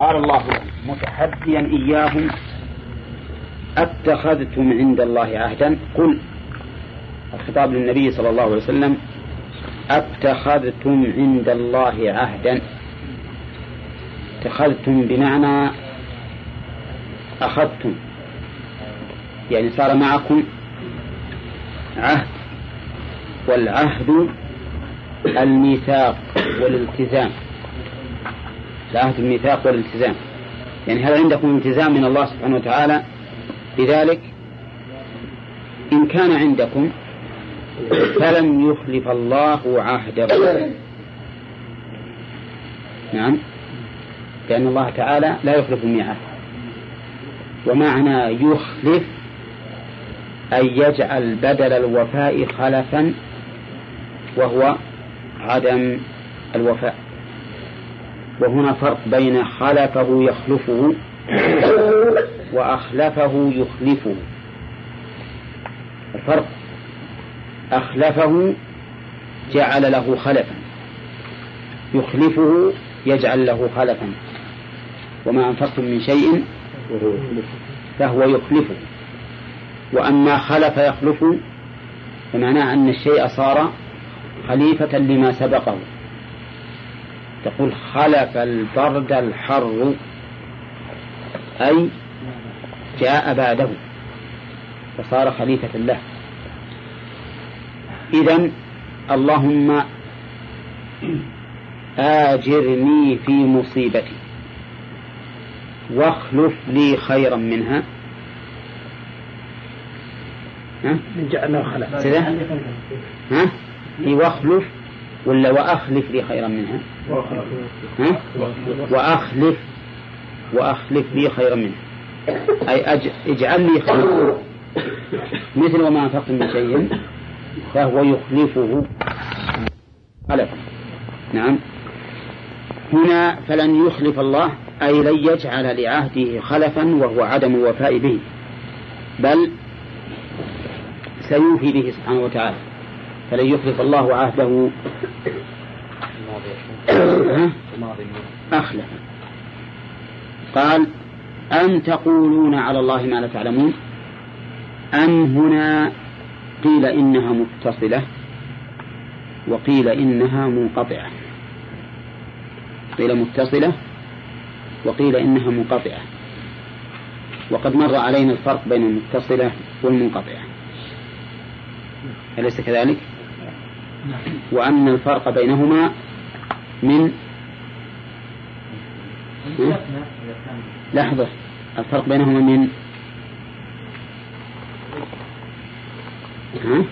قال الله متحديا إياهم أتخذتم عند الله عهدا؟ قل. الخطاب للنبي صلى الله عليه وسلم أتخذتم عند الله عهدا؟ اتخذتم بمعنى أخذتم. يعني صار معكم عهد والعهد الميثاق والالتزام. العهد الميثاق والالتزام. يعني هل عندكم التزام من الله سبحانه وتعالى لذلك إن كان عندكم فلم يخلف الله عهده نعم. لأن الله تعالى لا يخلف الميعاد. ومعنى يخلف أن يجعل بدل الوفاء خلفا وهو عدم الوفاء. وهنا فرق بين خلفه يخلفه وأخلفه يخلفه. الفرق أخلفه جعل له خلفا يخلفه يجعل له خلفا. وما أنفقتم من شيء فهو يخلفه. وأما خلف يخلف فمعناه أن الشيء صار خليفة لما سبقه. تقول خلف البرد الحر أي جاء بعده فصار خليفة له. إذا اللهم آجرني في مصيبتي واخلف لي خيرا منها. ها؟ جعلنا خلف. ها؟ واخلف ولا وأخلف لي خيرا منها. وأخلف وأخلف لي خيرا منها أي. اجعل لي خيرا مثل وما أنفقت من شيء فهو يخلفه. خلفا نعم. هنا فلن يخلف الله أي لن يجعل لعهده خلفا وهو عدم الوفاء به. بل سيوفي به سبحانه وتعالى. فلن يخلف الله عهده أخلف قال أم تقولون على الله ما لا تعلمون؟ أم هنا قيل إنها متصلة وقيل إنها منقطعة. قيل متصلة وقيل إنها منقطعة. وقد مر علينا الفرق بين المتصلة والمنقطعة. أليس كذلك؟ وأن الفرق بينهما من لحظة. الفرق بينهما من؟ ها؟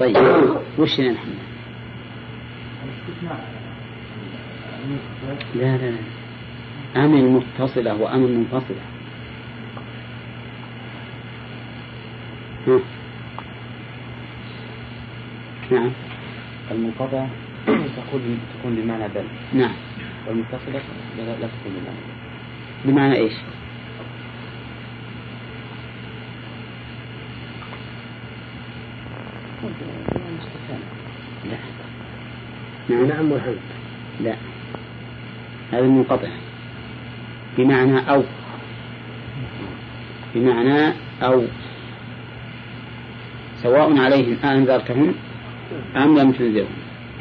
طيب. وش نحن؟ لا لا لا. أم المتصلة وأم المنفصلة ها. نعم. المنقطع تكون تكون بمعنى بل. نعم. والمتصلة لا, لا تكون بمعنى بل. بمعنى إيش؟ لا. نعم نعم والحمد لا. هذا منقطع. بمعنى أو. بمعنى أو. سواء عليهم أنذرتهم أم لم تنذرهم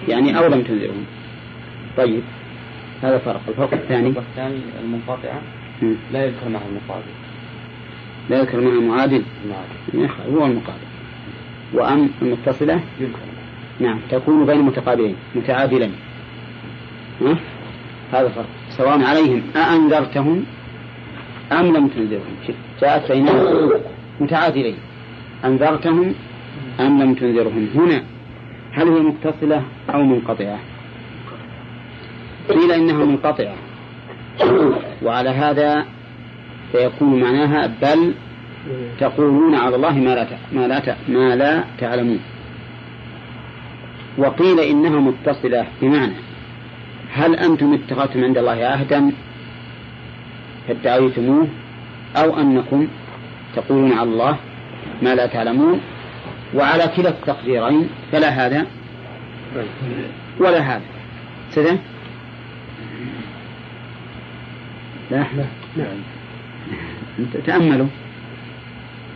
يعني أو لم تنذرهم طيب هذا فرق. الفرق الثاني؟ الفرق الثاني المنقطعة. لا يذكر معها المقابل لا يذكر معها معادل نعم. هو المقابل وأم المتصلة؟ يذكر. نعم تكون بين متقابلين متعادلين؟ هذا فرق. سواء عليهم أأنذرتهم أم لم تنذرهم؟ جاءت بينهم. متعادلين. أنذرتهم أم لم تنذرهم؟ هنا. هل هي متصلة أو منقطعة؟ قيل إنها منقطعة. وعلى هذا فيكون معناها بل تقولون على الله ما لا ما لا ما لا تعلمون. وقيل إنها متصلة بمعنى هل أنتم اتخذتم عند الله عهدا فادعيتموه أو أنكم تقولون على الله ما لا تعلمون؟ وعلى كلا التقديرين فلا هذا ولا هذا. سده لا؟ نعم. تأملوا.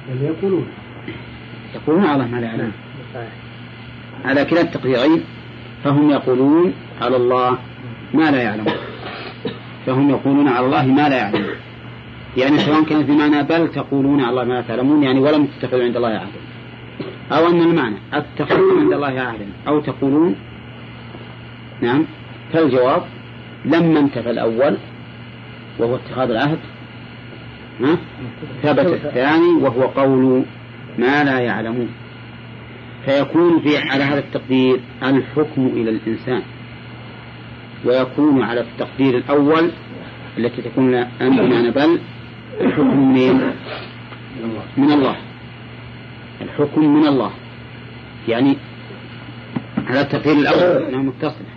بل يقولون. يقولون على الله ما لا يعلم. صحيح على كلا التقديرين فهم يقولون على الله ما لا يعلمون فهم يقولون على الله ما لا يعلمون يعني سواء كانت بمعنى بل تقولون على الله ما لا تعلمون يعني ولم تتخذوا عند الله عهدا أو أن المعنى أتخذون عند الله عهدا أو تقولون نعم فالجواب لما انتفى الأول وهو اتخاذ العهد ها؟ ثبت الثاني وهو قول ما لا يعلمون. فيكون في على هذا التقدير الحكم إلى الإنسان ويكون على التقدير الأول التي تكون بمعنى بل الحكم من من الله. الحكم من الله. يعني على التقدير الأول أنها متصلة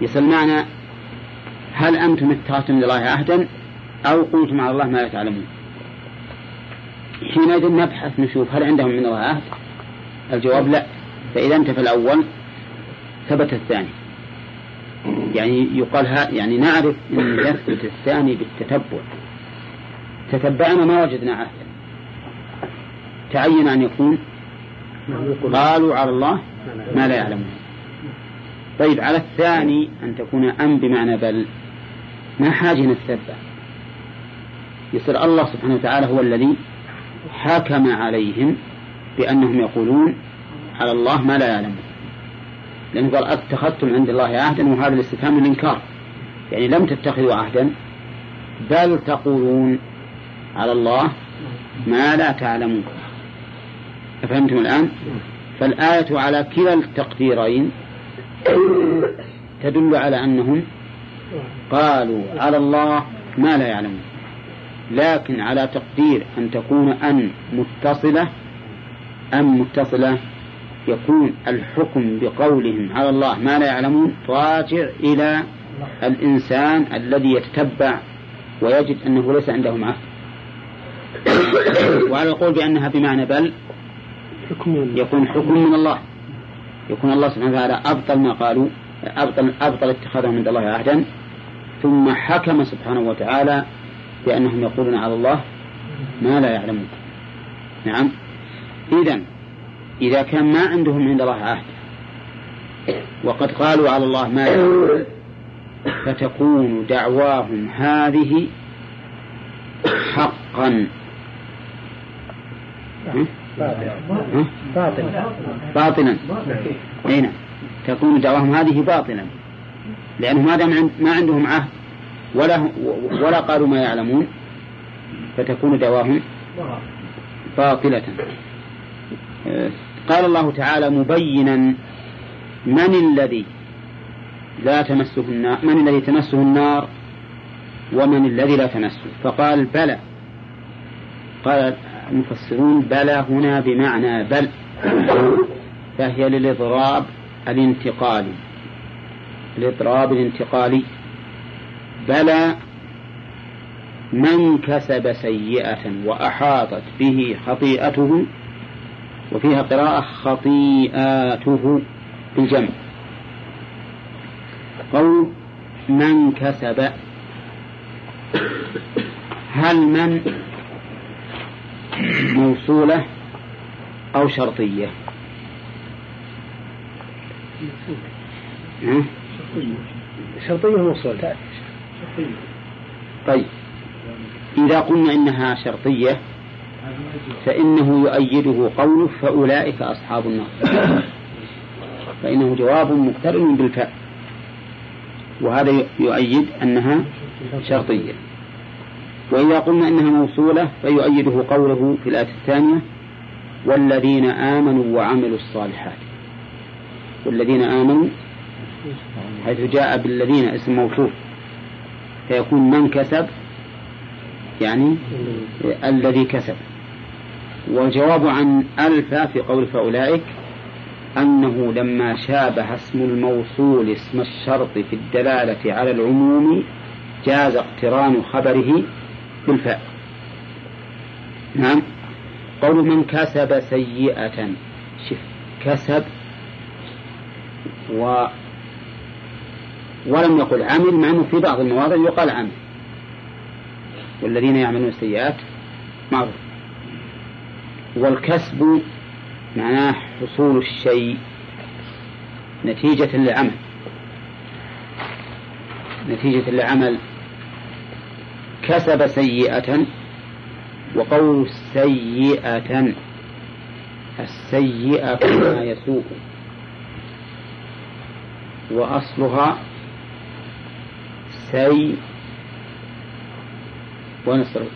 يصل معنى هل أنتم اتخذتم لله عهدا أو قلتم على الله ما لا تعلمون؟ حينئذ نبحث نشوف هل عندهم من الله عهد؟ الجواب لا. فإذا انتفى الأول ثبت الثاني. يعني يقال ها يعني نعرف أن يثبت الثاني بالتتبع. تتبعنا ما وجدنا عهدا. تعين أن يكون قالوا على الله ما لا يعلمون. طيب على الثاني أن تكون أم بمعنى بل. ما حاجة نتتبع يصير الله سبحانه وتعالى هو الذي حكم عليهم بأنهم يقولون على الله ما لا يعلمون. لأنه قال أتخذتم عند الله عهدا وهذا الاستفهام الإنكار يعني لم تتخذوا عهدا بل تقولون على الله ما لا تعلمون. أفهمتم الآن؟ فالآية على كلا التقديرين تدل على أنهم قالوا على الله ما لا يعلمون. لكن على تقدير أن تكون أن متصلة أم متصلة يكون الحكم بقولهم على الله ما لا يعلمون راجع إلى الإنسان الذي يتتبع ويجد أنه ليس عنده عهد وعلى القول بأنها بمعنى بل يكون حكم من الله. يكون الله سبحانه وتعالى أبطل ما قالوا أبطل, أبطل اتخاذهم عند الله عهدا. ثم حكم سبحانه وتعالى بأنهم يقولون على الله ما لا يعلمون. نعم. إذا إذا كان ما عندهم عند الله عهد وقد قالوا على الله ما يعلمون فتكون دعواهم هذه حقا. باطلا باطلا نعم تكون دعواهم هذه باطلا لأنه ما دام ما عندهم عهد؟ ولا ولا قالوا ما يعلمون. فتكون دعواهم باطلة. قال الله تعالى مبينا. من الذي لا تمسه النار من الذي تمسه النار؟ ومن الذي لا تمسه؟ فقال بلى. قال المفسرون بلى هنا بمعنى بل فهي للإضراب الانتقالي. الإضراب الانتقالي. بلى من كسب سيئة وأحاطت به خطيئته وفيها قراءة خطيئاته بالجمع قول من كسب هل من موصولة أو شرطية. شرطية موصولة طيب. إذا قلنا إنها شرطية فإنه يؤيده قوله فأولئك أصحاب النار. فإنه جواب مقترن بالفاء. وهذا يؤيد أنها شرطية. وإذا قلنا إنها موصولة فيؤيده قوله في الآية الثانية والذين آمنوا وعملوا الصالحات. والذين آمنوا حيث جاء بالذين اسم موصول. فيكون من كسب؟ يعني الذي كسب. والجواب عن ألف في قول فأولئك أنه لما شابه اسم الموصول اسم الشرط في الدلالة على العموم جاز اقتران خبره بالفاء. نعم. قول من كسب سيئة. شف كسب و ولم يقل عمل مع أنه في بعض المواضع يقال عمل. والذين يعملون السيئات معروف. والكسب معناه حصول الشيء نتيجة لعمل نتيجة لعمل كسب سيئة وقول سيئة السيئة ما يسوء. وأصلها سي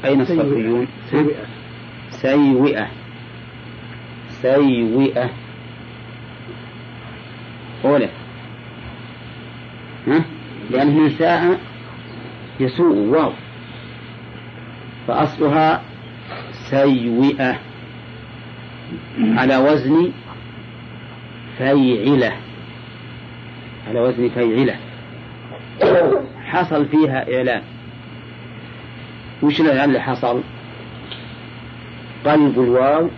أين الصرفيون؟ سيئة. سيئة. سيئة. أولى. ها؟ لأنه ساء يسوء. واو. فأصلها سيئة على وزن فيعلة. على وزن فيعلة. حصل فيها إعلان. وش الإعلان اللي حصل؟ قلب الواو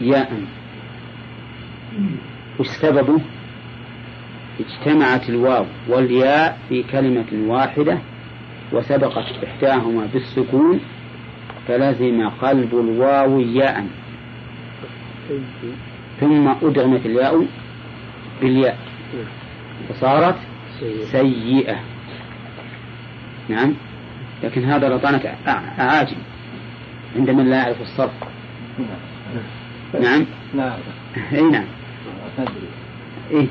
ياء. وش سببه؟ اجتمعت الواو والياء في كلمة واحدة وسبقت إحداهما بالسكون فلزم قلب الواو ياء. ثم أدغمت الياء بالياء. فصارت سيئة. نعم. لكن هذا رطانة أعاجم. عند من لا يعرف الصرف. نعم. نعم. اي نعم. إيه؟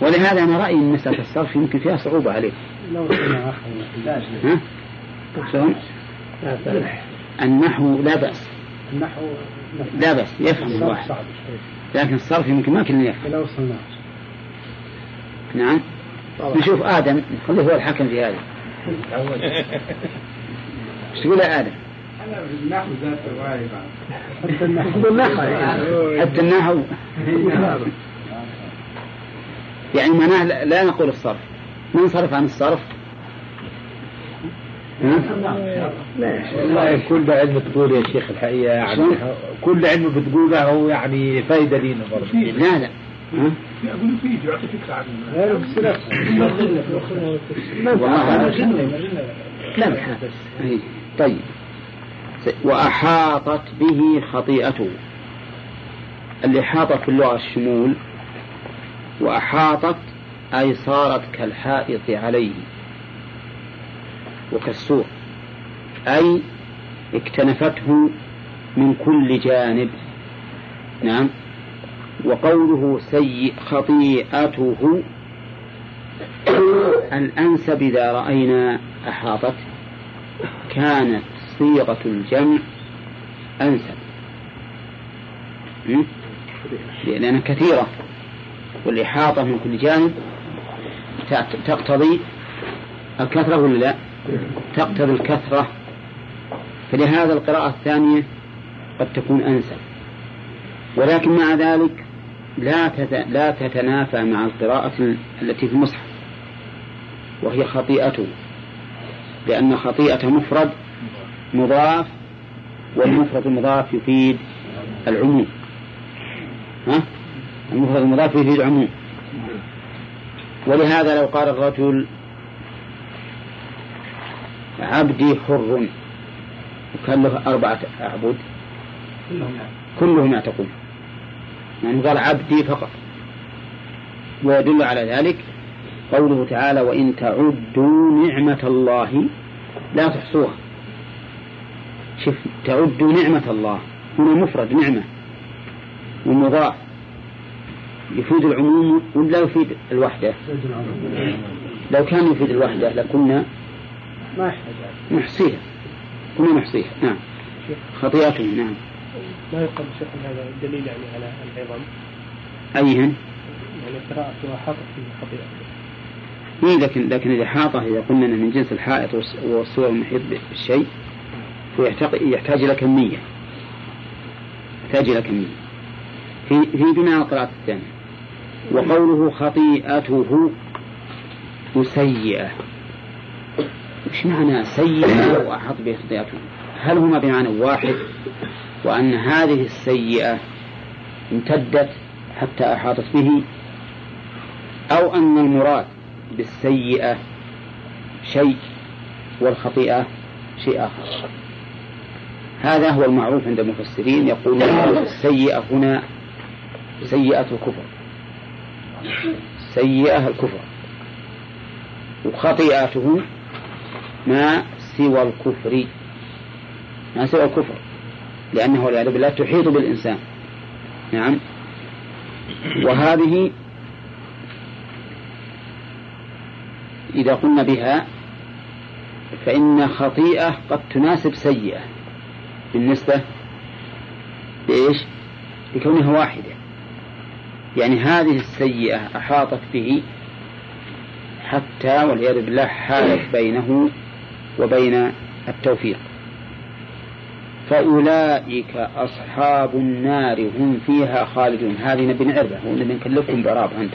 ولهذا أنا رأيي أن مسألة الصرف يمكن فيها صعوبة عليه. لو ها؟ شلون؟ النحو لا بأس. النحو لا بأس يفهم الصرف الواحد. لكن الصرف يمكن ما كلنا يفهم. لو صنع نعم. نشوف آدم خليه هو الحكم في هذا. إيش تقول يا آدم؟ النحو ذات رواية بعد. حتى النحو. حتى النحو. يعني معناه لا- لا نقول الصرف. ننصرف عن الصرف؟ والله كل علم تقول يا شيخ الحقيقة يعني؟ كل علم بتقوله هو يعني فايدة لينا برضه. لا لا؟ أقول فيه يعطي فكرة عن بأس إيه. طيب. وأحاطت به خطيئته. الإحاطة في اللغة الشمول. وأحاطت أي صارت كالحائط عليه. وكالسور أي اكتنفته من كل جانب. نعم. وقوله سيء خطيئته الأنسب إذا رأينا أحاطت؟ كانت صيغة الجمع أنسب? لأنها كثيرة. والإحاطة من كل جانب تقتضي الكثرة ولا لا؟ تقتضي الكثرة فلهذا القراءة الثانية قد تكون أنسب. ولكن مع ذلك لا لا تتنافى مع القراءة التي في المصحف وهي خطيئته لأن خطيئة مفرد مضاف والمفرد المضاف يفيد العموم. ها؟ المفرد المضاف يفيد العموم. ولهذا لو قال الرجل عبدي حر. وكان له أربعة أعبد كلهم يعتقون. يعني قال عبدي فقط. ويدل على ذلك قوله تعالى وإن تعدوا نعمة الله لا تحصوها. شوف تعدوا نعمة الله. هنا مفرد نعمة ومضاف. يفيد العموم ولا يفيد الوحدة؟ لو كان يفيد الوحدة لكنا ما يحتاج نحصيها كنا نحصيها نعم. خطيئته نعم. ما يقال شيخ هذا دليل يعني على العظم أيهن؟ يعني قراءته حاطط في خطيئة. إيه لكن لكن الإحاطة إذا قلنا من جنس الحائط والصور المحيط بالشيء فيحتاج يحتاج إلى كمية. يحتاج إلى كمية. في في بناء القراءة الثانية. وقوله خطيئته سيئة وش معنى سيئة وأحط به خطيئته هل هما بمعنى واحد؟ وأن هذه السيئة امتدت حتى أحاطت به؟ أو أن المراد بالسيئة شيء والخطيئة شيء آخر؟ هذا هو المعروف عند المفسرين يقولون السيئة هنا سيئة الكفر. سيئة الكفر. وخطيئته ما سوى الكفر. ما سوى الكفر. لأنه والعياذ بالله تحيط بالإنسان. نعم. وهذه إذا قلنا بها فإن خطيئة قد تناسب سيئة. بالنسبة لإيش؟ لكونها واحدة. يعني هذه السيئة أحاطت به حتى والعياذ بالله حالت بينه وبين التوفيق. فأولئك أصحاب النار هم فيها خالدون. هذه نبي نعربة ونبي نكلفكم بإعراب أنت.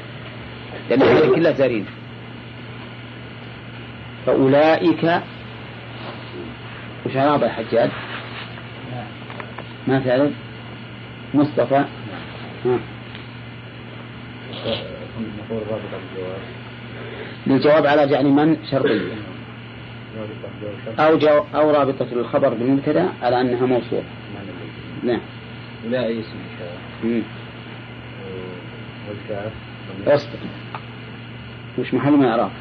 لأن هذه كلها زارين. فأولئك وش إعراب الحجاج؟ ما تعرف؟ مصطفى؟ ها. للجواب على جعل من شرطية. الجواب أو جو أو رابطة الخبر بالمبتدأ على أنها موصولة. نعم. لا أي اسم. والكاف. أصبر. وش محل من إعراب؟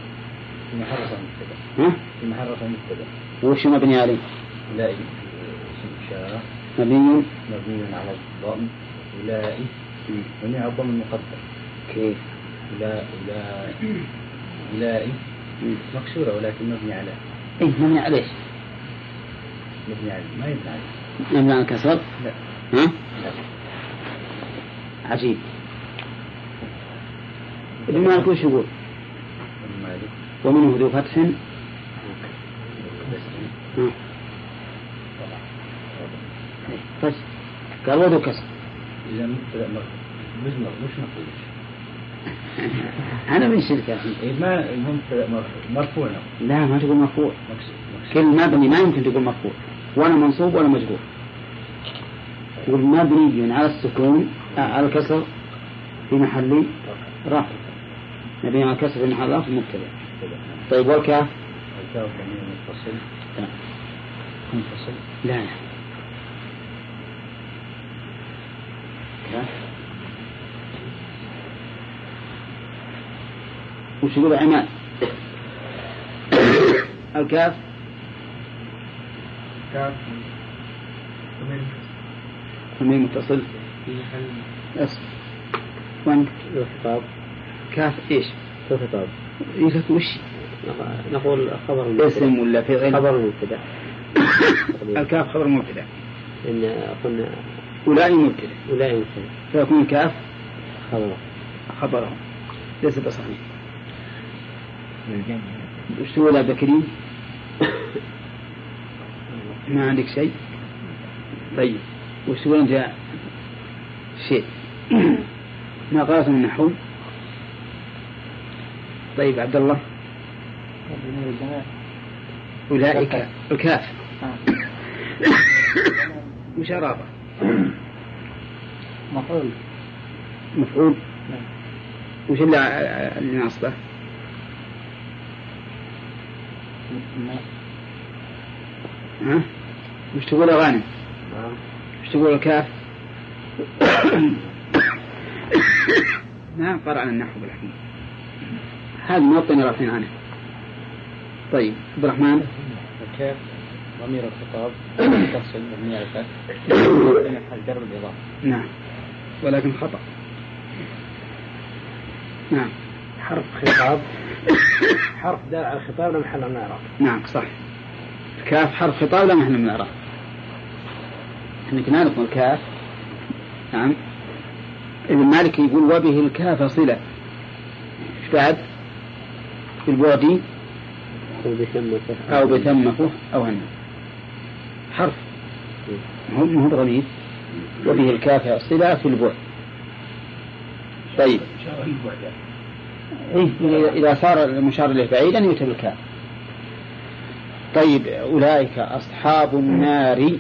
مبتدأ ها؟ في محرف مبتدأ وش مبني عليه؟ لا اسم إشارة مبني؟ مبني على الضم. أولئك مبني على الضم المقدر. كيف؟ لا لا أولئك مم. مكسورة ولكن مبني على. إيه مبني عليه مبني على ما عليه مبني على الكسر؟ لا. ها؟ لا. عجيب. ابن مالك وش يقول؟ ومنه ذو فتح. ها. طيب. قال وذو كسر. إذا مش مفعول أنا من شركة إيه ما مرفوع. لا ما تقول مرفوع. مكسور. مكسور كل مبني ما يمكن تقول مرفوع. ولا منصوب ولا مجرور. تقول مبني على السكون آه، على الكسر في محل رفع. مبني على الكسر في محل رفع مبتدأ. طيب والكاف؟ الكاف ضمير متصل لا. منفصل. لا لا كاف وش يقول عماد الكاف. كاف. ضمير متصل. اسم وانت الخطاب كاف إيش؟ الخطاب يقول وش؟ نقول خبر اسم ولا فعل؟ خبر مبتدأ. الكاف خبر مبتدأ. إن قلنا أولئك مبتدأ. أولئك مبتدأ. فيكون الكاف خبر. خبره. ليس بصحيح. تقول يا بكري؟ ما عندك شيء؟ طيب أنت يا شيء؟ من النحو؟ طيب عبد الله أولئك الكاف وش أرابه؟ مفعول مفعول نعم. وش اللي اللي ناصبه؟ ها؟ وش تقول غانم؟ وش تقول الكاف؟ ما قرأ عن النحو بالحقيقة هذا موطن رافعين عنه طيب عبد الرحمن. الكاف ضمير الخطاب متصل مبني على الفتح جر بالإضافة نعم ولكن خطأ. نعم. حرف خطاب. حرف دال على الخطاب لا محل من الإعراب نعم صح. الكاف حرف خطاب لا محل من الإعراب إحنا كنا نقول الكاف نعم. ابن مالك يقول وبه الكاف صلة. إيش بعد؟ بالبعد أو بثمته أو هن حرف. هو ما هو ضمير وبه الكاف صلة في البعد. طيب. إيه إذا صار المشار إليه بعيدا بالكاف طيب أولئك أصحاب النار.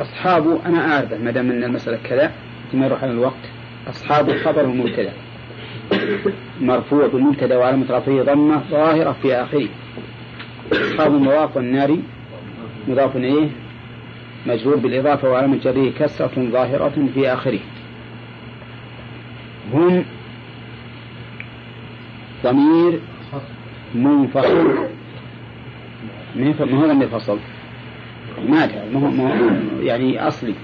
أصحاب أنا أعرف ما دام أن المسألة كذا ما يروح على الوقت. أصحاب الخبر المبتدأ. مرفوع بالمبتدأ وعلامة رفعه ضمة ظاهرة في آخره. أصحاب المضاف والنار مضاف إليه. مجرور بالإضافة وعلامة جره كسرة ظاهرة في آخره. هم ضمير منفصل. ما هو ضمير فصل ما يعني أصلي.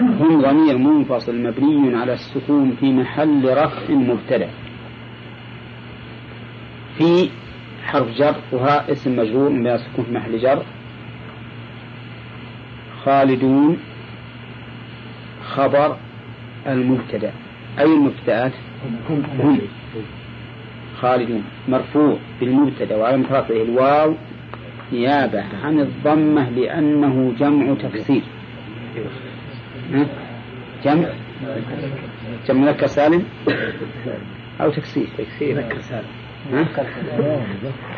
هم ضمير منفصل مبني على السكون في محل رفع مبتدأ في حرف جر وها اسم مجرور من السكون في محل جر. خالدون خبر المبتدأ. أي المبتدأات؟ هم. خالدون مرفوع بالمبتدأ وعلى رفعه الواو نيابة عن الضمة لأنه جمع تكسير جمع؟ جمع مذكر سالم؟ أو تكسير. تكسير. مذكر سالم.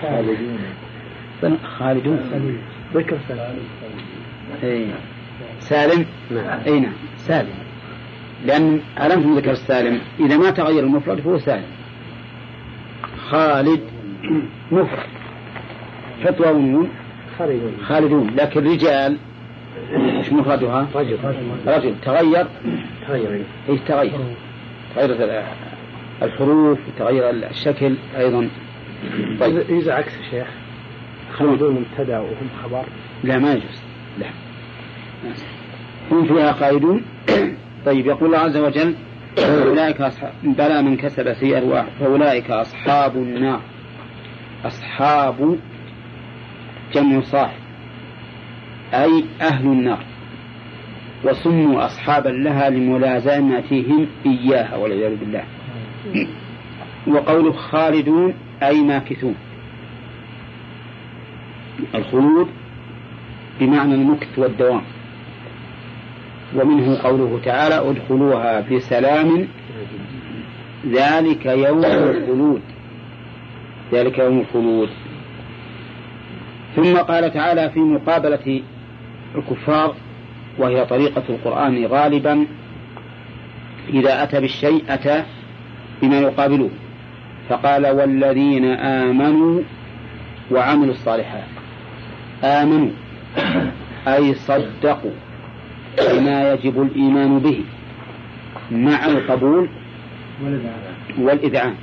خالدون. خالدون. ذكر سالم. إيه. سالم؟ نعم. اي نعم. سالم. لأن علامة ذكر السالم إذا ما تغير المفرد فهو سالم. خالد مفرد. حط واو ونون. خالدون. خالدون. لكن رجال. إيش مفردها؟ رجل. رجل. تغير. تغير. إيش تغير؟ تغيرت الحروف وتغير الشكل أيضا. طيب. إذا عكس يا شيخ خالدون مبتدأ وهم خبر. لا ما يجوز. لا. هم فيها قائدون. طيب يقول الله عز وجل أولئك أصحاب بلى من كسب واحد فأولئك أصحاب النار. أصحاب جمع صاحب. أي أهل النار. وسموا أصحابا لها لملازمتهم إياها والعياذ بالله. وقوله خالدون أي ماكثون. الخلود بمعنى المكث والدوام. ومنه قوله تعالى ادخلوها بسلام. ذلك يوم الخلود. ذلك يوم الخلود. ثم قال تعالى في مقابلة الكفار وهي طريقة القرآن غالبا إذا أتى بالشيء أتى بما يقابله. فقال والذين آمنوا وعملوا الصالحات. آمنوا أي صدقوا. بما يجب الإيمان به مع القبول والإذعان.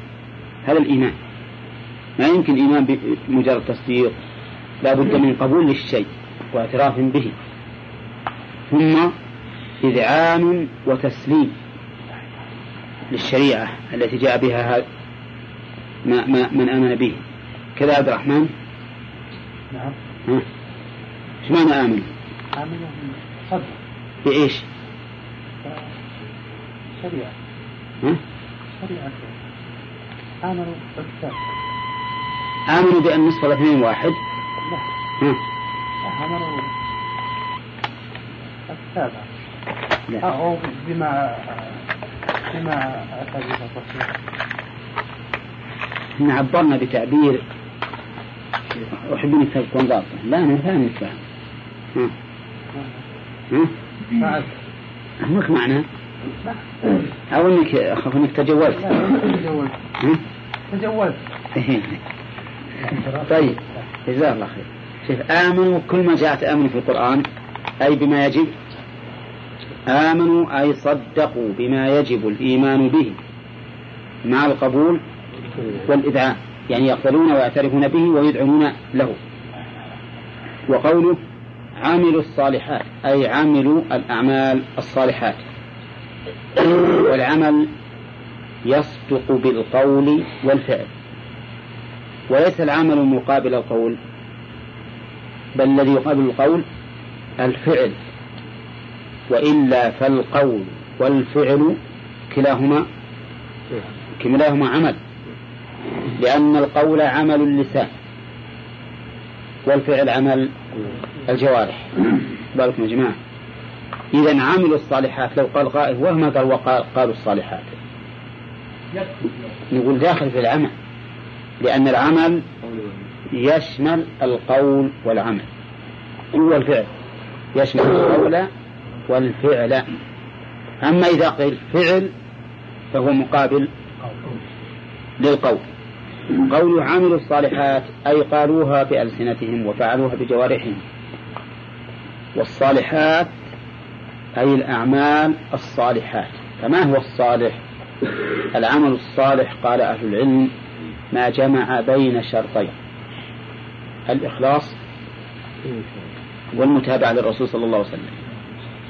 هذا الإيمان. ما يمكن إيمان بمجرد تصديق. لا بد من قبول للشيء واعتراف به. ثم إذعان وتسليم للشريعة التي جاء بها ما ما من آمن به. كذا عبد الرحمن؟ نعم. إيش معنى آمن؟ عامل صدق بإيش؟ شريعة. ها؟ شريعة. آمنوا بالكتاب آمنوا بأن نصف الاثنين واحد؟ لا. ها؟ آمنوا الكتاب أو بما بما أتى به الرسول. إحنا عبرنا بتعبير أحب أن تكون ضابطة لا أنا فاهم الكلام أهمك معنى؟ أو أنك أخاف أنك تجولت؟ تجوز إيه. طيب جزاه الله خير. شوف آمنوا كل ما جاءت آمنوا في القرآن أي بما يجب. آمنوا أي صدقوا بما يجب الإيمان به مع القبول والإذعان. يعني يقبلون ويعترفون به ويدعون له. وقوله عملوا الصالحات أي عملوا الأعمال الصالحات. والعمل يصدق بالقول والفعل. وليس العمل مقابل القول بل الذي يقابل القول الفعل. وإلا فالقول والفعل كلاهما كلاهما عمل. لأن القول عمل اللسان والفعل عمل الجوارح. بالكم يا جماعة. إذا عملوا الصالحات لو قال قائل وما قال وقال قالوا الصالحات. نقول داخل في العمل لأن العمل يشمل القول والعمل. هو الفعل. يشمل القول والفعل. أما إذا قيل فعل فهو مقابل للقول. قول عملوا الصالحات أي قالوها بألسنتهم وفعلوها بجوارحهم. والصالحات أي الأعمال الصالحات. فما هو الصالح؟ العمل الصالح قال أهل العلم ما جمع بين شرطين. الإخلاص والمتابعة للرسول صلى الله عليه وسلم.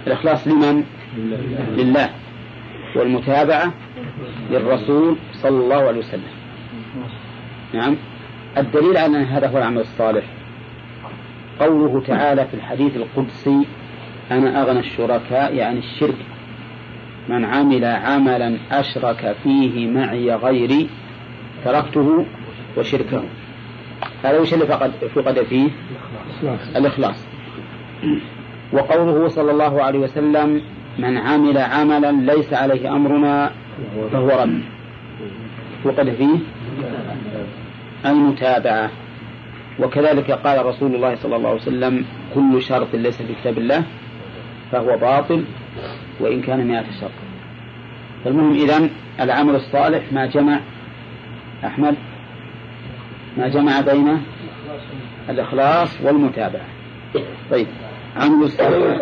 الإخلاص لمن؟ لله. والمتابعة للرسول صلى الله عليه وسلم. نعم. الدليل على أن هذا هو العمل الصالح. قوله تعالى في الحديث القدسي أنا أغنى الشركاء يعني الشرك. من عمل عملا أشرك فيه معي غيري تركته وشركه. هذا وش اللي فقد فقد فيه؟ الإخلاص. وقوله صلى الله عليه وسلم من عمل عملا ليس عليه أمرنا فهو رد. فقد فيه المتابعة. وكذلك قال رسول الله صلى الله عليه وسلم كل شرط ليس في كتاب الله فهو باطل وإن كان مئة شرط. فالمهم إذن العمل الصالح ما جمع أحمد ما جمع بين الإخلاص والمتابعة. طيب عمل الصالح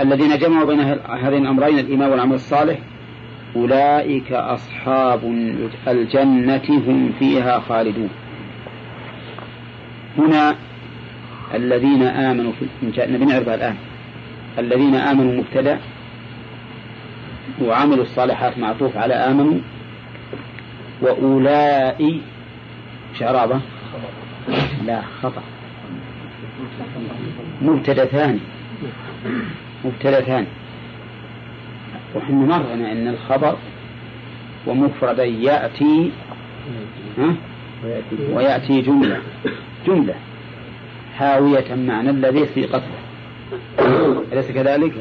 الذين جمعوا بين هذين الأمرين الإيمان والعمل الصالح أولئك أصحاب الجنة هم فيها خالدون. هنا الذين آمنوا في نبي نعرفها الآن. الذين آمنوا مبتدأ وعملوا الصالحات معطوف على آمنوا وأولئك شعرابة لا خطأ. مبتدأ ثاني مبتدأ ثاني وحنا مرنا أن الخبر ومفردا يأتي ها؟ ويأتي جملة. جملة. حاوية معنى الذي في قتله أليس كذلك؟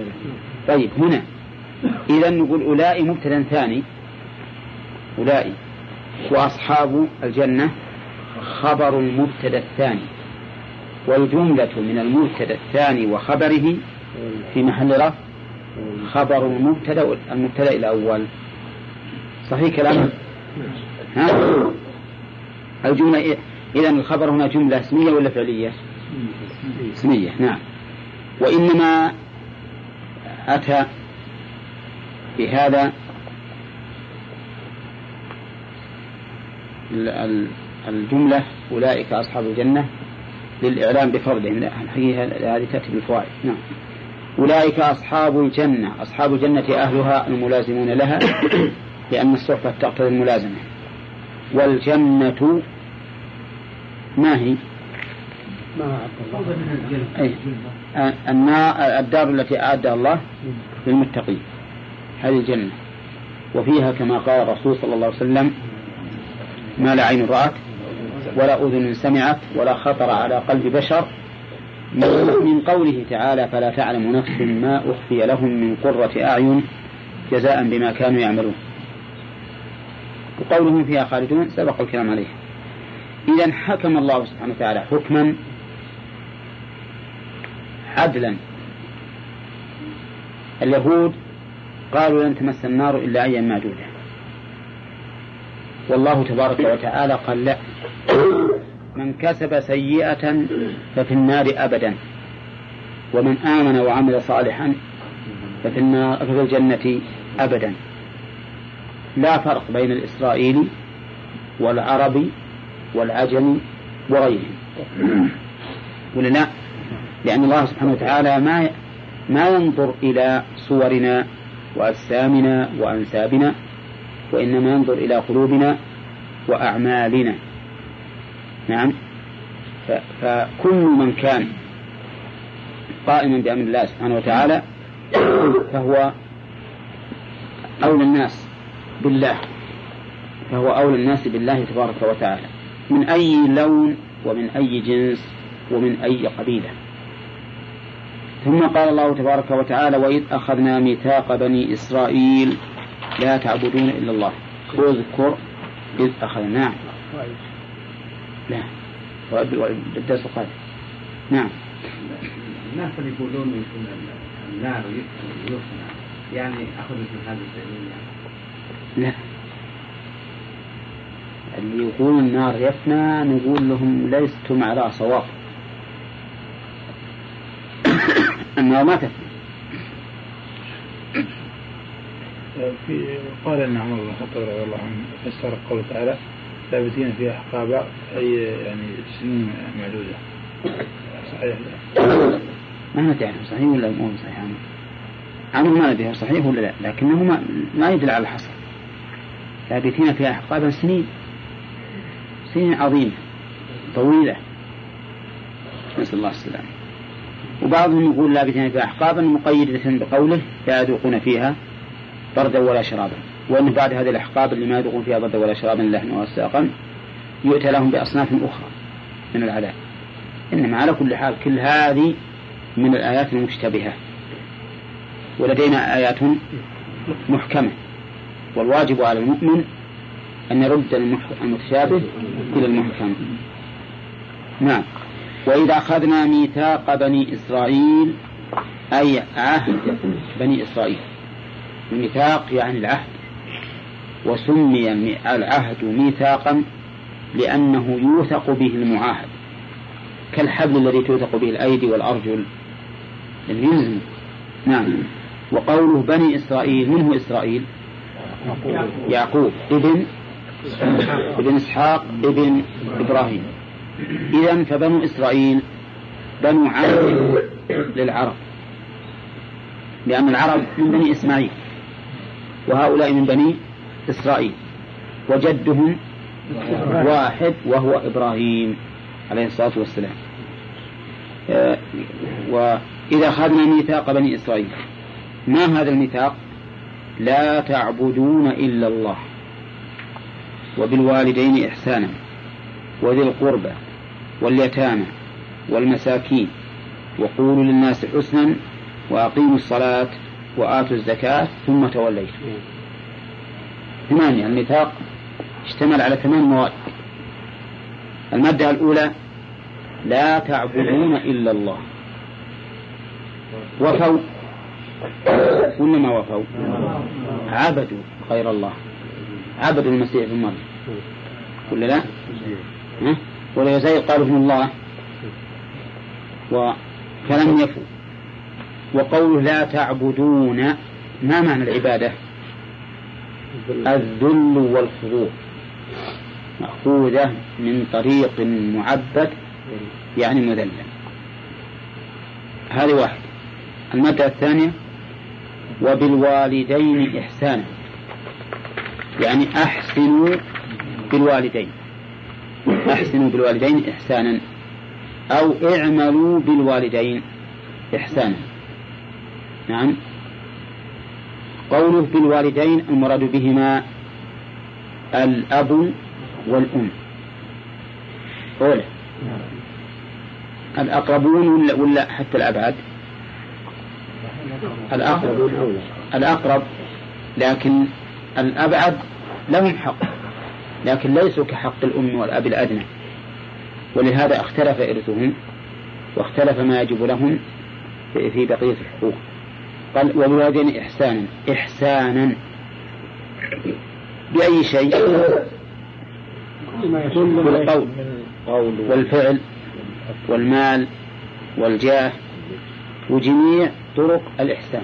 طيب هنا. إذا نقول أولئك مبتدا ثاني. أولئك. وأصحاب الجنة خبر المبتدا الثاني. والجملة من المبتدا الثاني وخبره في محل رفع خبر المبتدا المبتدا الأول. صحيح كلام ها؟ الجملة إذا الخبر هنا جملة اسمية ولا فعلية؟ اسمية نعم. وإنما أتى بهذا الجملة أولئك أصحاب الجنة للإعلام بفضلهم. الحقيقة هذه تأتي بالفوائد. نعم. أولئك أصحاب الجنة أصحاب الجنة أهلها الملازمون لها لأن الصحبة تقتضي الملازمة. والجنة ما هي؟ أي. الدار التي أعدها الله للمتقين. هذه الجنة. وفيها كما قال الرسول صلى الله عليه وسلم ما لا عين رأت ولا أذن سمعت ولا خطر على قلب بشر من قوله تعالى فلا تعلم نفس ما أخفي لهم من قرة أعين جزاء بما كانوا يعملون. وقولهم فيها خالدون سبق الكلام عليه. إذا حكم الله سبحانه وتعالى حكما عدلا. اليهود قالوا لن تمس النار إلا أيام معدودة. والله تبارك وتعالى قال لا. من كسب سيئة ففي النار أبدا. ومن آمن وعمل صالحا ففي النار ففي الجنة أبدا. لا فرق بين الإسرائيلي والعربي والعجمي وغيرهم ولا لا؟ لأن الله سبحانه وتعالى ما ما ينظر إلى صورنا وأجسامنا وأنسابنا وإنما ينظر إلى قلوبنا وأعمالنا. نعم؟ فكل من كان قائما بأمر الله سبحانه وتعالى فهو أولى الناس بالله فهو أولى الناس بالله تبارك وتعالى. من أي لون ومن أي جنس ومن أي قبيلة. ثم قال الله تبارك وتعالى وإذ أخذنا ميثاق بني إسرائيل لا تعبدون إلا الله. اذكر إذ أخذنا. لا. الدرس القادم. نعم. الناس اللي يقولون النار يفنى يعني اخذ من هذا الدليل لا. اللي يقول النار يفنى نقول لهم لستم على صواب. النار ما تفنى. في قال إن عمر بن الخطاب رضي الله عنه فسر قوله تعالى ثابتين فيها احقابا أي يعني سنين معدودة. صحيح؟ ما ندري عنه صحيح ولا مو صحيح؟ عنه عنه ما ندري صحيح ولا لا؟ لكنه ما, ما يدل على الحصر. ثابتين فيها أحقابا سنين. سنين عظيمة طويلة. نسأل الله السلامة. وبعضهم يقول لابثين فيها أحقابا مقيدة بقوله لا يذوقون فيها بردا ولا شرابا. وأن بعد هذه الأحقاب اللي ما يذوقون فيها بردا ولا شرابا لحما وساقا يؤتى لهم بأصناف أخرى من العذاب. إنما على كل حال كل هذه من الآيات المشتبهة. ولدينا آيات محكمة. والواجب على المؤمن أن يرد المتشابه إلى المحكم. نعم. وإذا أخذنا ميثاق بني إسرائيل أي عهد بني إسرائيل. الميثاق يعني العهد. وسمي العهد ميثاقا لأنه يوثق به المعاهد. كالحبل الذي توثق به الأيدي والأرجل. يلزم نعم. وقوله بني إسرائيل من هو إسرائيل؟ يعقوب. ابن ابن إسحاق ابن إبراهيم. إذا فبنو إسرائيل بنو عم للعرب. لأن العرب من بني إسماعيل وهؤلاء من بني إسرائيل. وجدهم واحد وهو إبراهيم عليه الصلاة والسلام. آه، وإذا أخذنا ميثاق بني إسرائيل ما هذا الميثاق؟ لا تعبدون إلا الله. وبالوالدين إحسانا وذي القربى واليتامى والمساكين وقولوا للناس حسنا وأقيموا الصلاة وآتوا الزكاة ثم توليتم. ثمانية الميثاق اشتمل على ثمان مواد. المادة الأولى لا تعبدون إلا الله. وفوا ولا ما وفوا عبدوا غير الله. عبدوا المسيح في مريم ولا لا؟ ها؟ ولا يزال قالوا ابن الله فلم يفوا وقوله لا تعبدون ما معنى العبادة؟ الذل. والخضوع. مأخوذة من طريق معبد يعني مذلل هذه واحد المادة الثانية وبالوالدين إحسانا. يعني أحسنوا بالوالدين. أحسنوا بالوالدين إحسانا. أو اعملوا بالوالدين إحسانا. نعم. قوله بالوالدين المراد بهما الأب والأم. أولى الأقربون ولا, ولا حتى الأبعد؟ الأقرب. الأقرب لكن الأبعد لهم حق لكن ليسوا كحق الأم والأب الأدنى. ولهذا اختلف إرثهم واختلف ما يجب لهم في بقية الحقوق. قال وبالوالدين إحسانا إحسانا بأي شيء؟ بالقول والفعل والمال والجاه وجميع طرق الإحسان.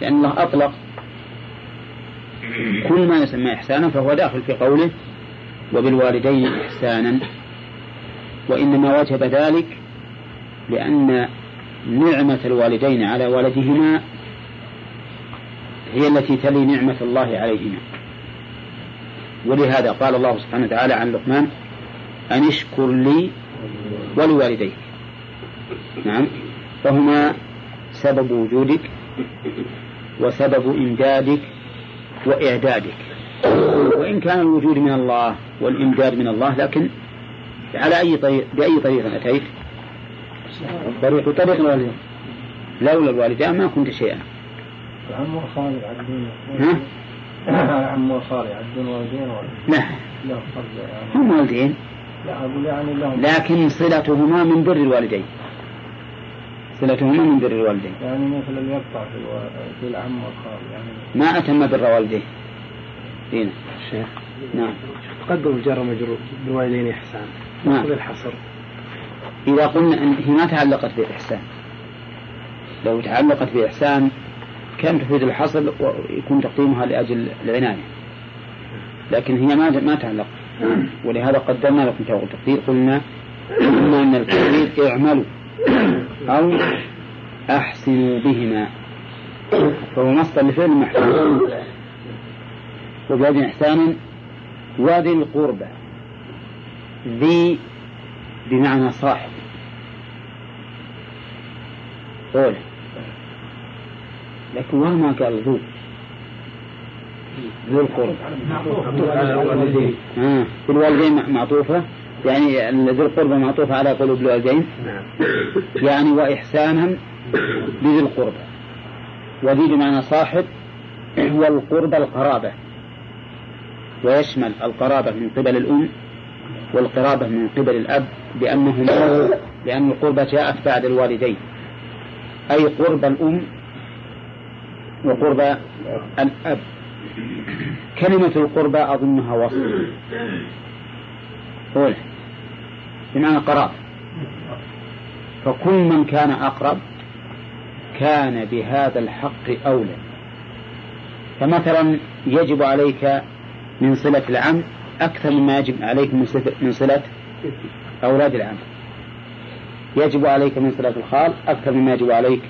لأن الله أطلق كل ما يسمى إحسانا فهو داخل في قوله وبالوالدين إحسانا. وإنما وجب ذلك لأن نعمة الوالدين على ولدهما هي التي تلي نعمة الله عليهما. ولهذا قال الله سبحانه وتعالى عن لقمان أن اشكر لي ولوالديك. نعم. فهما سبب وجودك وسبب إمدادك وإعدادك. وإن كان الوجود من الله والإمداد من الله لكن على أي طريق بأي طريق أتيت؟ طريق طريق الوالدين. لولا الوالدان ما كنت شيئا. العم والخال يعدون ها؟ العم والخال يعدون والدين ولا لا. يعني. هم والدين. لا أقول يعني لهم. لكن صلتهما من بر الوالدين. صلتهما من بر الوالدين يعني مثلا يقطع في, ألو... في العم والخال يعني ما أتم بر والديه. هنا الشيخ نعم. تقدم الجار مجرور بالوالدين إحسان. نعم. الحصر. إذا قلنا أن هي ما تعلقت بالإحسان لو تعلقت بإحسان كان تفيد الحصر ويكون تقديمها لأجل العناية. لكن هي ما ما تعلق. ولهذا قدرنا لكم التقدير قلنا إما أن التقدير اعملوا. أو أحسنوا بهما. فهو مصدر لفعل محسوس وبعد إحسان وذي القربى. ذي بمعنى صاحب. قول. لكن وين ما قال ذو؟ ذو القرب آه. الوالدين معطوفة. يعني ذو القربى معطوفة على قلوب الوالدين. يعني وإحسانا بذي القربى وذي بمعنى صاحب والقربى القرابة. ويشمل القرابة من قبل الأم والقرابة من قبل الأب لأنهم لأن القربة جاءت بعد الوالدين. أي قرب الأم وقرب الأب. كلمة القربى أظنها وصف. قول. بمعنى قراب فكل من كان أقرب كان بهذا الحق أولى. فمثلا يجب عليك من صلة العم أكثر مما يجب عليك من صلة أولاد العم يجب عليك من صلة الخال أكثر مما يجب عليك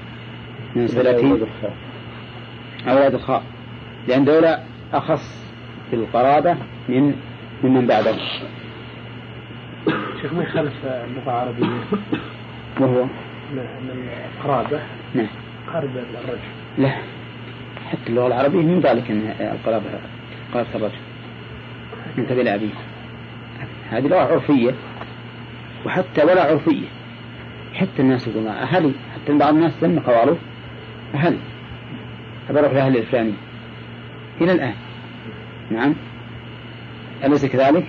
من صلة أولاد الخال. لأن دولة أخص في القرابة من ممن بعدهم. شيخ ما يخالف اللغة العربية؟ وهو؟ من القرابة نعم. قارب الرجل لا. حتى اللغة العربية من ذلك أن القرابة قرابة الرجل. انتبه لأبيه هذه لغة عرفية. وحتى ولا عرفية. حتى الناس يقولون أهلي. حتى بعض الناس سمى قوارب أهلي. أبى أروح لأهل الفلاني إلى الآن. نعم. أليس كذلك؟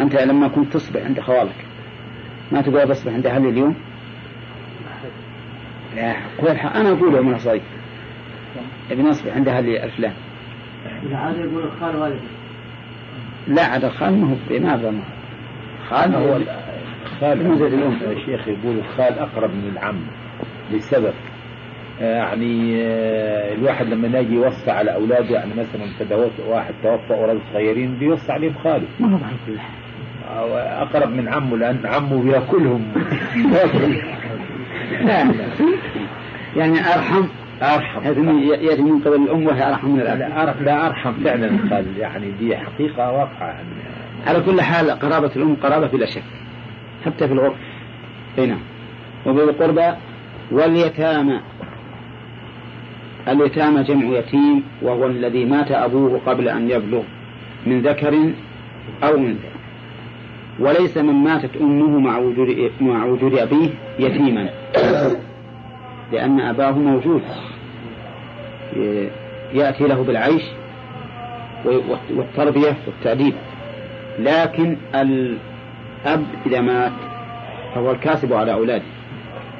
أنت لما كنت تصبح عند خوالك ما تقول بصبح عند أهلي اليوم؟ لا قول أنا أقول يوم صغير ابن أصبح عند أهل الفلان. هذا يقول الخال والد لا عاد الخال ما هو ما هو خال هو الخال الأم. يا شيخ يقول الخال أقرب من العم لسبب. يعني آه، الواحد لما يجي يوصى على أولاده يعني مثلا تدوت واحد توفى أولاد صغيرين بيوصى عليهم خاله ما هو كل أو أقرب من عمه لأن عمه بيأكلهم. لا لا. يعني أرحم. أرحم. يأتي من قبل الأم وهي أرحم من الأب. لا أرحم لا أرحم فعلا الخال يعني دي حقيقة واقعة. يعني على كل حال قرابة الأم قرابة بلا شك. حتى في العرف أي نعم. وبالقربى واليتامى. اليتامى جمع يتيم وهو الذي مات أبوه قبل أن يبلغ من ذكر أو أنثى. وليس من ماتت أمه مع وجود مع وجود أبيه يتيما لأن أباه موجود. يأتي له بالعيش والتربية والتأديب. لكن الأب إذا مات فهو الكاسب على أولاده.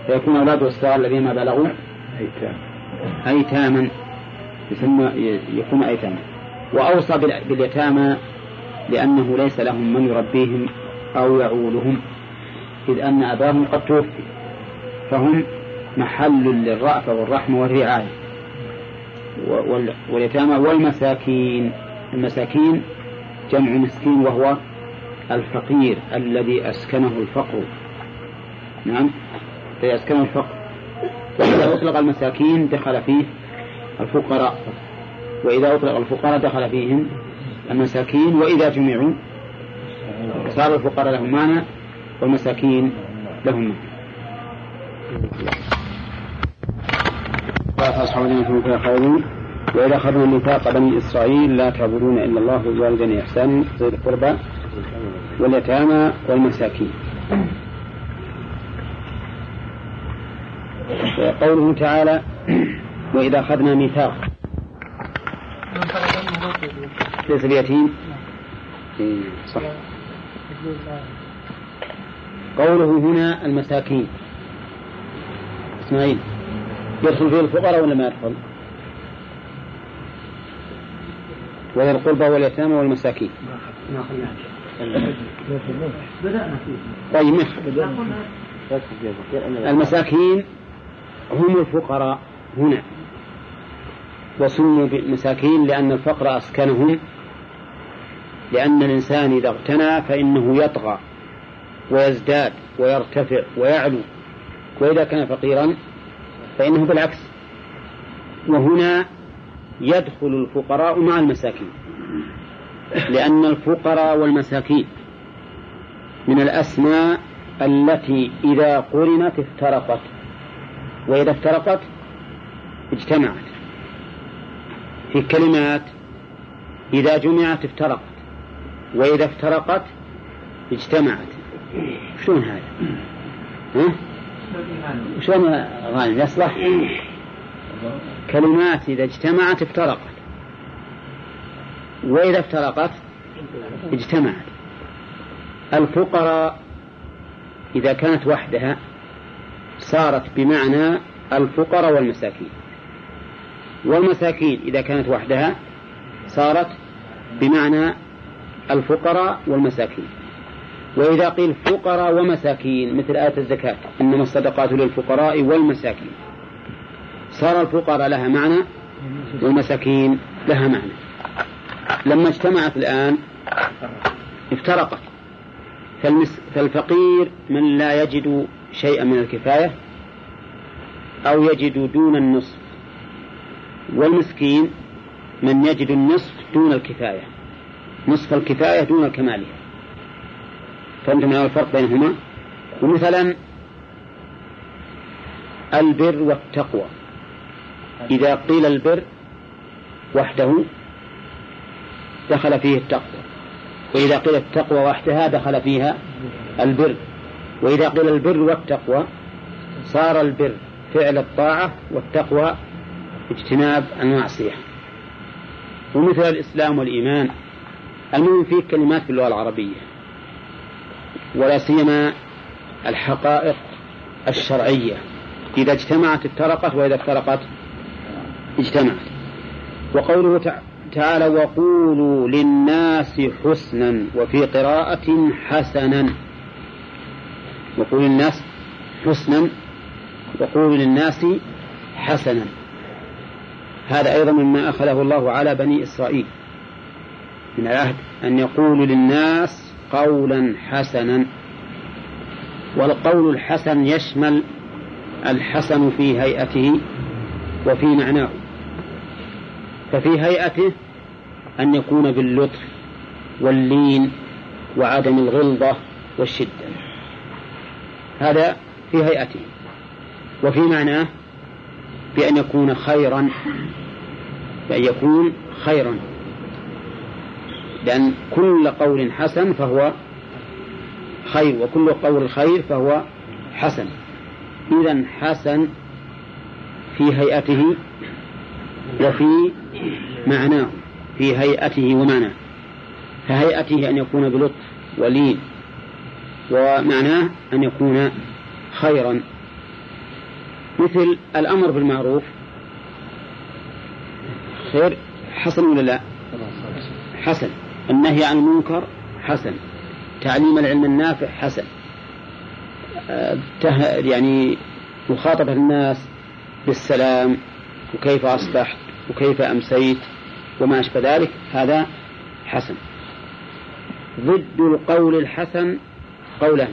فيكون أولاده الصغار الذين ما بلغوا أيتاما يسمى يكون أيتاما. وأوصى باليتامى لأنه ليس لهم من يربيهم أو يعولهم إذ أن أباهم قد توفي فهم محل للرأفة والرحمة والرعاية. واليتامى والمساكين. المساكين جمع مسكين وهو الفقير الذي أسكنه الفقر. نعم الذي أسكنه الفقر. وإذا أطلق المساكين دخل فيه الفقراء. وإذا أطلق الفقراء دخل فيهم المساكين. وإذا جمعوا صار الفقراء لهم معنى والمساكين لهم معنى وإذا أخذنا ميثاق بني إسرائيل لا تعبدون إلا الله بالوالدين إحسانا ذوي القربى واليتامى والمساكين. قوله تعالى وإذا أخذنا ميثاق. ليس اليتيم إيه، صح. قوله هنا المساكين. إسماعيل. يدخل فيه الفقراء ولا ما يدخل؟ وذي القربى واليتامى والمساكين. ما قلنا بدأنا فيه طيب ما ما المساكين هم الفقراء هنا. وسموا بالمساكين لأن الفقر أسكنهم. لأن الإنسان إذا اغتنى فإنه يطغى ويزداد ويرتفع ويعلو. وإذا كان فقيرا فإنه بالعكس. وهنا يدخل الفقراء مع المساكين. لأن الفقراء والمساكين من الأسماء التي إذا قرنت افترقت. وإذا افترقت اجتمعت في كلمات إذا جمعت افترقت وإذا افترقت اجتمعت شلون هذا؟ ها؟ شلون يا غالب يصلح؟ كلمات إذا اجتمعت افترقت وإذا افترقت اجتمعت الفقراء إذا كانت وحدها صارت بمعنى الفقراء والمساكين. والمساكين إذا كانت وحدها صارت بمعنى الفقراء والمساكين. وإذا قيل فقراء ومساكين مثل آية الزكاة إنما الصدقات للفقراء والمساكين. صار الفقراء لها معنى والمساكين لها معنى. لما اجتمعت الآن افترقت. فالفقير من لا يجد شيئا من الكفاية أو يجد دون النصف. والمسكين من يجد النصف دون الكفاية. نصف الكفاية دون الكمالية فهمتم الفرق بينهما؟ ومثلا البر والتقوى. إذا قيل البر وحده دخل فيه التقوى. وإذا قيل التقوى وحدها دخل فيها البر. وإذا قيل البر والتقوى صار البر فعل الطاعة والتقوى اجتناب المعصية. ومثل الإسلام والإيمان المهم فيه كلمات باللغة العربية ولا سيما الحقائق الشرعية. إذا اجتمعت افترقت وإذا افترقت اجتمعت. وقوله تعالى وقولوا للناس حسنا وفي قراءة حسنا. وقولوا للناس حسنا وقولوا للناس حسنا. هذا أيضا مما أخذه الله على بني إسرائيل. من العهد أن يقولوا للناس قولا حسنا. والقول الحسن يشمل الحسن في هيئته وفي معناه. ففي هيئته أن يكون باللطف واللين وعدم الغلظة والشدة. هذا في هيئته. وفي معناه بأن يكون خيرا بأن يكون خيرا. لأن كل قول حسن فهو خير وكل قول خير فهو حسن. إذا حسن في هيئته وفي معناه في هيئته ومعناه. فهيئته أن يكون بلطف ولين. ومعناه أن يكون خيرا. مثل الأمر بالمعروف. خير حسن ولا لا؟ حسن النهي عن المنكر حسن تعليم العلم النافع حسن يعني مخاطبة الناس بالسلام وكيف أصبحت وكيف أمسيت وما أشبه ذلك هذا حسن ضد القول الحسن قولان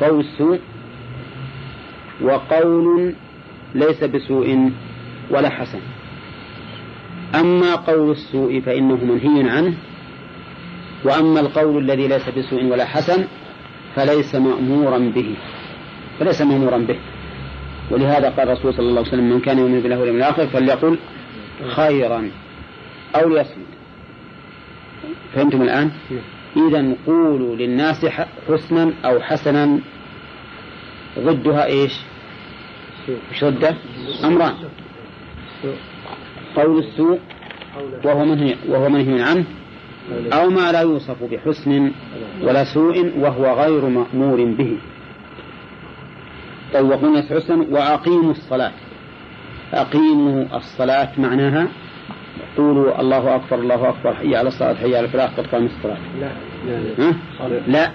قول السوء وقول ليس بسوء ولا حسن. أما قول السوء فإنه منهي عنه وأما القول الذي ليس بسوء ولا حسن فليس مأمورا به فليس مأمورا به. ولهذا قال الرسول صلى الله عليه وسلم من كان يؤمن بالله واليوم الآخر فليقل خيرا أو ليصمت. فهمتم الآن؟ إذا قولوا للناس حسنا أو حسنا. ضدها إيش؟ شدة. أمران. قول السوء وهو منهي وهو منهي عنه. أو ما لا يوصف بحسن ولا سوء وهو غير مأمور به. طيب وقلنا حسن وأقيموا الصلاة. أقيموا الصلاة معناها قولوا الله أكبر الله أكبر حي على الصلاة حي على الفلاح قد قامت الصلاة لا ها؟ لا.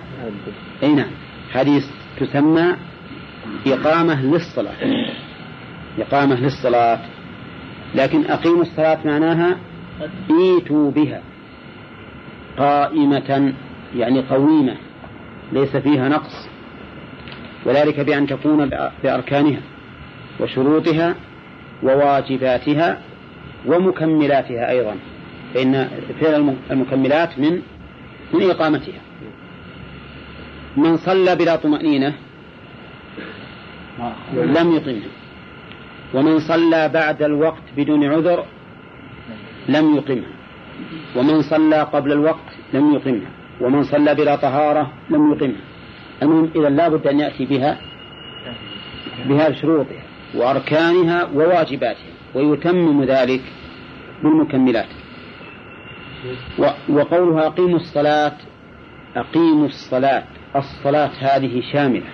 أي نعم. هذه تسمى إقامة للصلاة. إقامة للصلاة. لكن أقيموا الصلاة معناها إيتوا بها. قائمة يعني قويمة. ليس فيها نقص. وذلك بأن تكون بأركانها وشروطها وواجباتها ومكملاتها أيضا. فإن فعل المكملات من من إقامتها. من صلى بلا طمأنينة لم يقمها ومن صلى بعد الوقت بدون عذر لم يقمها ومن صلى قبل الوقت لم يقمها ومن صلى بلا طهارة لم يقمها المهم إذا لابد أن يأتي بها بها شروطها وأركانها وواجباتها. ويتمم ذلك بالمكملات. وقولها أقيموا الصلاة أقيموا الصلاة الصلاة هذه شاملة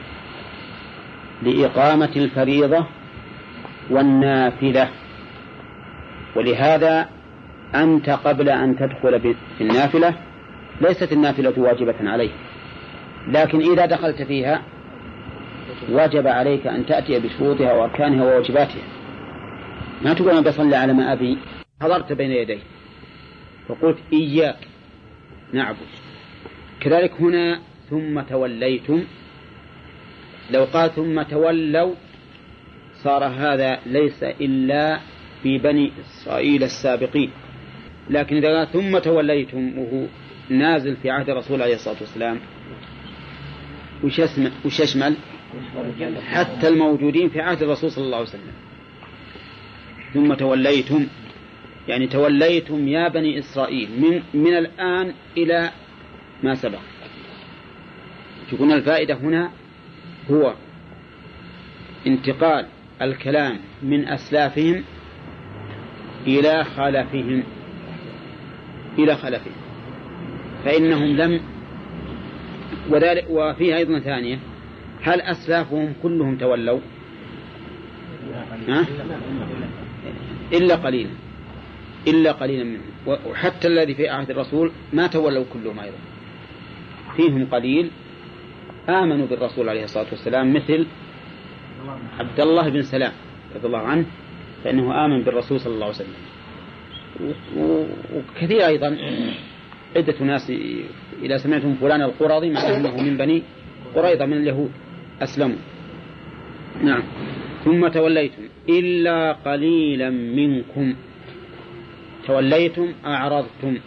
لإقامة الفريضة والنافلة. ولهذا أنت قبل أن تدخل في النافلة ليست النافلة واجبة عليك. لكن إذا دخلت فيها وجب عليك أن تأتي بشروطها وأركانها وواجباتها. ما تقول أنا بصلي على ما أبي؟ حضرت بين يدي. فقلت إياك نعبد. كذلك هنا ثم توليتم. لو قال ثم تولوا صار هذا ليس إلا في بني إسرائيل السابقين. لكن إذا قال ثم توليتم وهو نازل في عهد الرسول عليه الصلاة والسلام وش يشمل؟ حتى الموجودين في عهد الرسول صلى الله عليه وسلم. ثم توليتم. يعني توليتم يا بني إسرائيل من, من الآن إلى ما سبق. تكون الفائدة هنا هو انتقال الكلام من أسلافهم إلى خلفهم إلى خلفهم فإنهم لم وذلك وفيها أيضا ثانية هل أسلافهم كلهم تولوا؟ ها؟ إلا قليلا. إلا قليلا منهم. وحتى الذي في عهد الرسول ما تولوا كلهم أيضا. فيهم قليل آمنوا بالرسول عليه الصلاة والسلام مثل عبد الله بن سلام رضي الله عنه فإنه آمن بالرسول صلى الله عليه وسلم. وكثير أيضا عدة ناس إذا سمعتم فلان القرظي معناه أنه من بني قريظة من اليهود. أسلموا. نعم. ثم توليتم إلا قليلا منكم. توليتم أعرضتم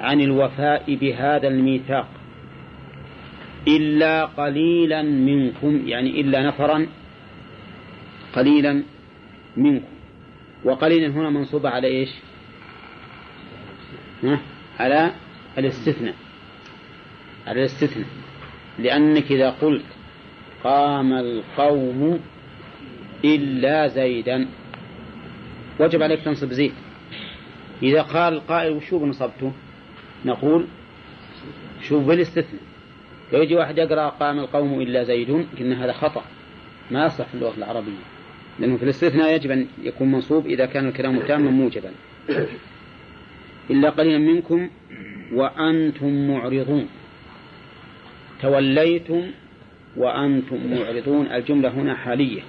عن الوفاء بهذا الميثاق. إلا قليلا منكم يعني إلا نفرا قليلا منكم. وقليلا هنا منصوبة على إيش؟ على الاستثناء. على الاستثناء. لأنك إذا قلت قام القوم إلا زيدا. وجب عليك تنصب زيد. إذا قال القائل وشو بنصبته؟ نقول شوف بالاستثناء. لو يجي واحد يقرأ قام القوم إلا زيد قلنا هذا خطأ. ما يصح في اللغة العربية. لأنه في الاستثناء يجب أن يكون منصوب إذا كان الكلام تاما موجبا. إلا قليلا منكم وأنتم معرضون. توليتم وأنتم معرضون. الجملة هنا حالية.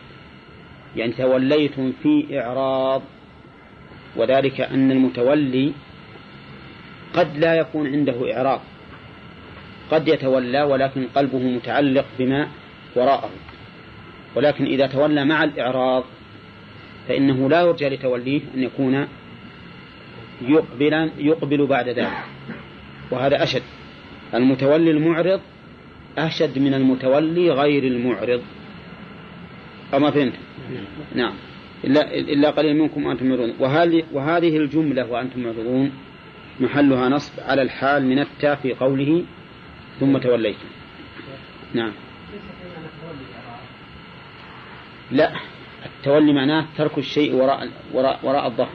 يعني توليتم في إعراض وذلك أن المتولي قد لا يكون عنده إعراض قد يتولى ولكن قلبه متعلق بما وراءه. ولكن إذا تولى مع الإعراض فإنه لا يرجى لتوليه أن يكون يقبل, يقبل بعد ذلك. وهذا أشد. المتولي المعرض أشد من المتولي غير المعرض. أما فهمت؟ نعم. إلا, إلا قليل منكم أنتم معرضون وهذه, وهذه الجملة وأنتم معرضون محلها نصب على الحال من التاء في قوله ثم توليتم. نعم. لا. التولي معناه ترك الشيء وراء وراء, وراء الظهر.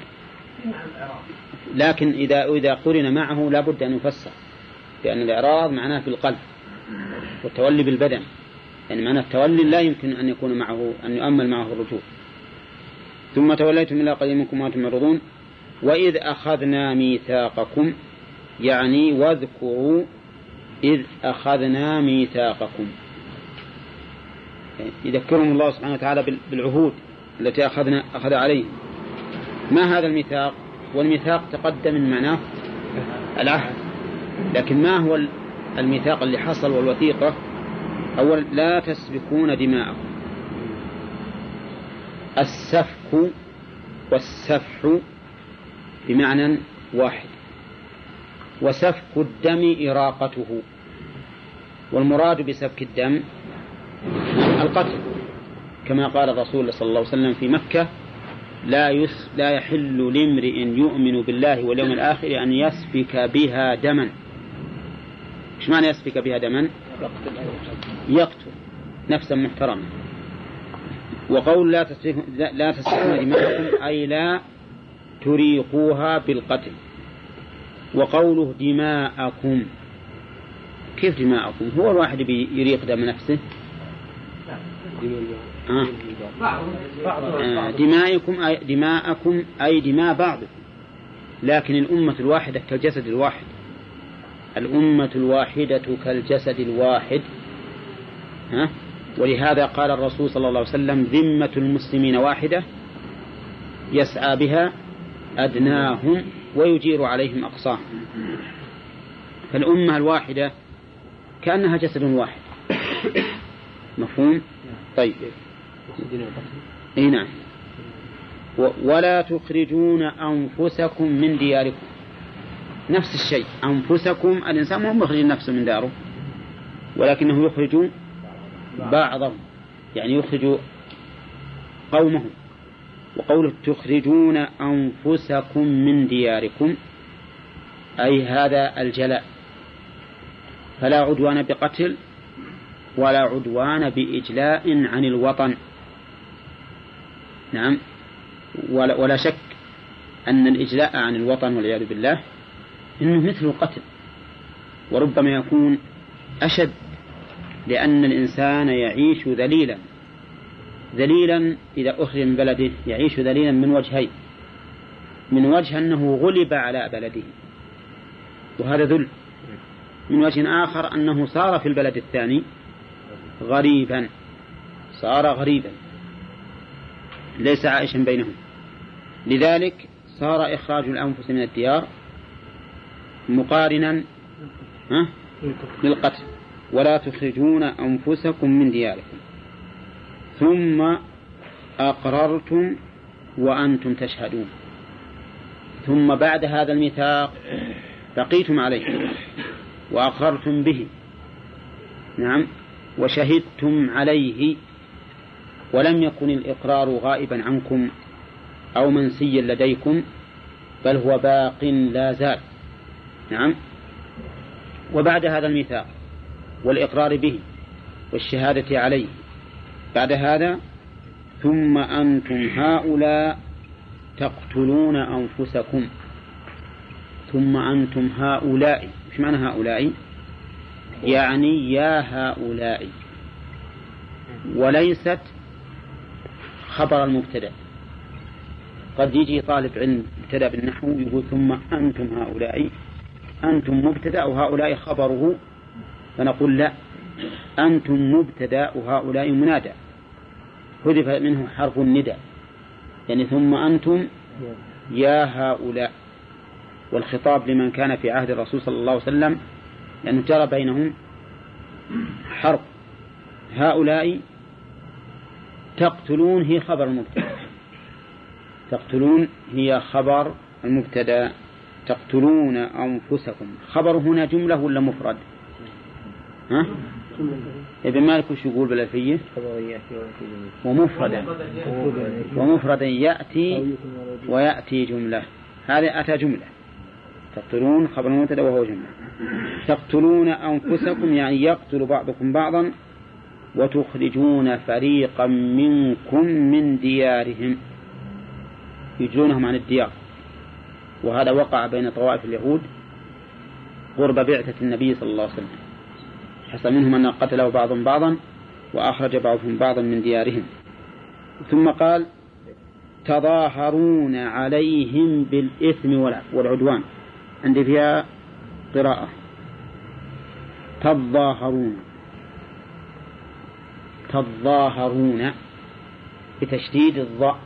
لكن إذا إذا قرن معه لا بد أن يفسر. لأن الإعراض معناه في القلب والتولي بالبدن. يعني معنى التولي لا يمكن أن يكون معه أن يؤمل معه الرجوع. ثم توليتم إلى قليل منكم وأنتم معرضون. وإذ أخذنا ميثاقكم يعني واذكروا إذ أخذنا ميثاقكم. يذكرهم الله سبحانه وتعالى بالعهود التي أخذنا أخذ عليه. ما هذا الميثاق؟ والميثاق تقدم من معناه العهد. لكن ما هو الميثاق اللي حصل والوثيقة؟ أولا لا تسفكون دماءكم. السفك والسفح بمعنى واحد. وسفك الدم إراقته. والمراد بسفك الدم القتل. كما قال الرسول صلى الله عليه وسلم في مكة لا يس لا يحل لامرئ يؤمن بالله واليوم الآخر أن يسفك بها دما. إيش معنى يسفك بها دما؟ يقتل نفسا محترمة وقول لا لا تسفكون دماءكم أي لا تريقوها بالقتل. وقوله دماءكم. كيف دماءكم؟ هو الواحد يريق دم نفسه؟ آه. آه. دمائكم أي دماءكم أي دماء بعضكم. لكن الأمة الواحدة كالجسد الواحد. الأمة الواحدة كالجسد الواحد. ها؟ ولهذا قال الرسول صلى الله عليه وسلم ذمة المسلمين واحدة يسعى بها أدناهم ويجير عليهم أقصاهم. فالأمة الواحدة كأنها جسد واحد. مفهوم؟ طيب. إي نعم. ولا تخرجون أنفسكم من دياركم. نفس الشيء. أنفسكم الإنسان مو مخرج نفسه من داره ولكنه يخرج بعضهم. يعني يخرج قومه وقوله تخرجون أنفسكم من دياركم أي هذا الجلاء. فلا عدوان بقتل ولا عدوان بإجلاء عن الوطن. نعم. ولا, ولا شك أن الإجلاء عن الوطن والعياذ بالله إنه مثل القتل وربما يكون أشد لأن الإنسان يعيش ذليلا ذليلا إذا أخرج من بلده يعيش ذليلا من وجهين من وجه أنه غلب على بلده وهذا ذل. من وجه آخر أنه صار في البلد الثاني غريبا صار غريبا ليس عائشا بينهم. لذلك صار إخراج الأنفس من الديار مقارنا للقتل ولا تخرجون أنفسكم من دياركم. ثم أقررتم وأنتم تشهدون. ثم بعد هذا الميثاق بقيتم عليه. وأقررتم به. نعم. وشهدتم عليه. ولم يكن الإقرار غائبا عنكم أو منسيا لديكم بل هو باق لا زال. نعم. وبعد هذا الميثاق والإقرار به والشهادة عليه. بعد هذا ثم أنتم هؤلاء تقتلون أنفسكم. ثم أنتم هؤلاء. إيش معنى هؤلاء؟ يعني يا هؤلاء. وليست خبر المبتدأ. قد يجي طالب علم ابتدأ بالنحو يقول ثم أنتم هؤلاء. أنتم مبتدأ وهؤلاء خبره؟ فنقول لا. أنتم مبتدأ وهؤلاء منادى. حذف منه حرف الندى يعني ثم أنتم يا هؤلاء. والخطاب لمن كان في عهد الرسول صلى الله عليه وسلم لأنه جرى بينهم حرب هؤلاء تقتلون هي خبر المبتدأ. تقتلون هي خبر المبتدأ. تقتلون أنفسكم. خبر هنا جملة ولا مفرد؟ ها؟ ابن مالك وش يقول بالألفية؟ ومفردا. ومفردا يأتي ويأتي جملة. هذا أتى جملة. تقتلون خبر المبتدا وهو جملة. تقتلون أنفسكم يعني يقتل بعضكم بعضا وتخرجون فريقا منكم من ديارهم. يجلونهم عن الديار. وهذا وقع بين طوائف اليهود قرب بعثة النبي صلى الله عليه وسلم. حصل منهم أن قتلوا بعضهم بعضا وأخرج بعضهم بعضا من ديارهم. ثم قال تظاهرون عليهم بالإثم والعدوان. عندي فيها قراءة. تظاهرون. تظاهرون بتشديد الضاء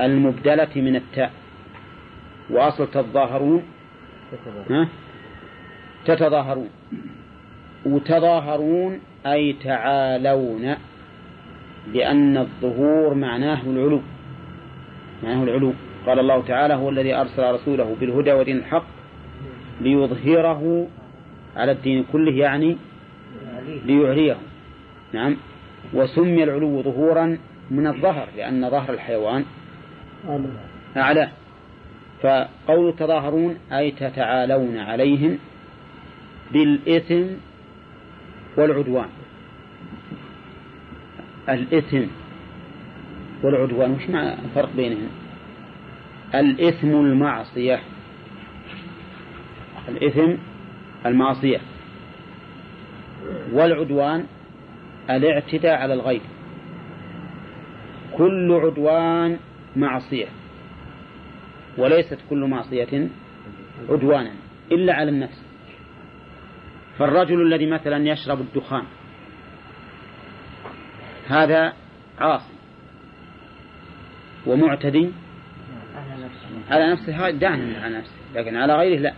المبدلة من التاء. وأصل تظاهرون. ها؟ تتظاهرون. وتظاهرون أي تعالون. لأن الظهور معناه العلو. معناه العلو. قال الله تعالى هو الذي أرسل رسوله بالهدى ودين الحق ليظهره على الدين كله يعني ليعليه. نعم. وسمي العلو ظهورا من الظهر لأن ظهر الحيوان أعلى. فقول تظاهرون أي تتعالون عليهم بالإثم والعدوان. الإثم والعدوان وش معنى الفرق بينهم الإثم المعصية. الإثم المعصية. والعدوان الاعتداء على الغير. كل عدوان معصية. وليست كل معصية عدوانا إلا على النفس. فالرجل الذي مثلا يشرب الدخان هذا عاصي ومعتدي على نفسه. دعني على نفسه لكن على غيره لا.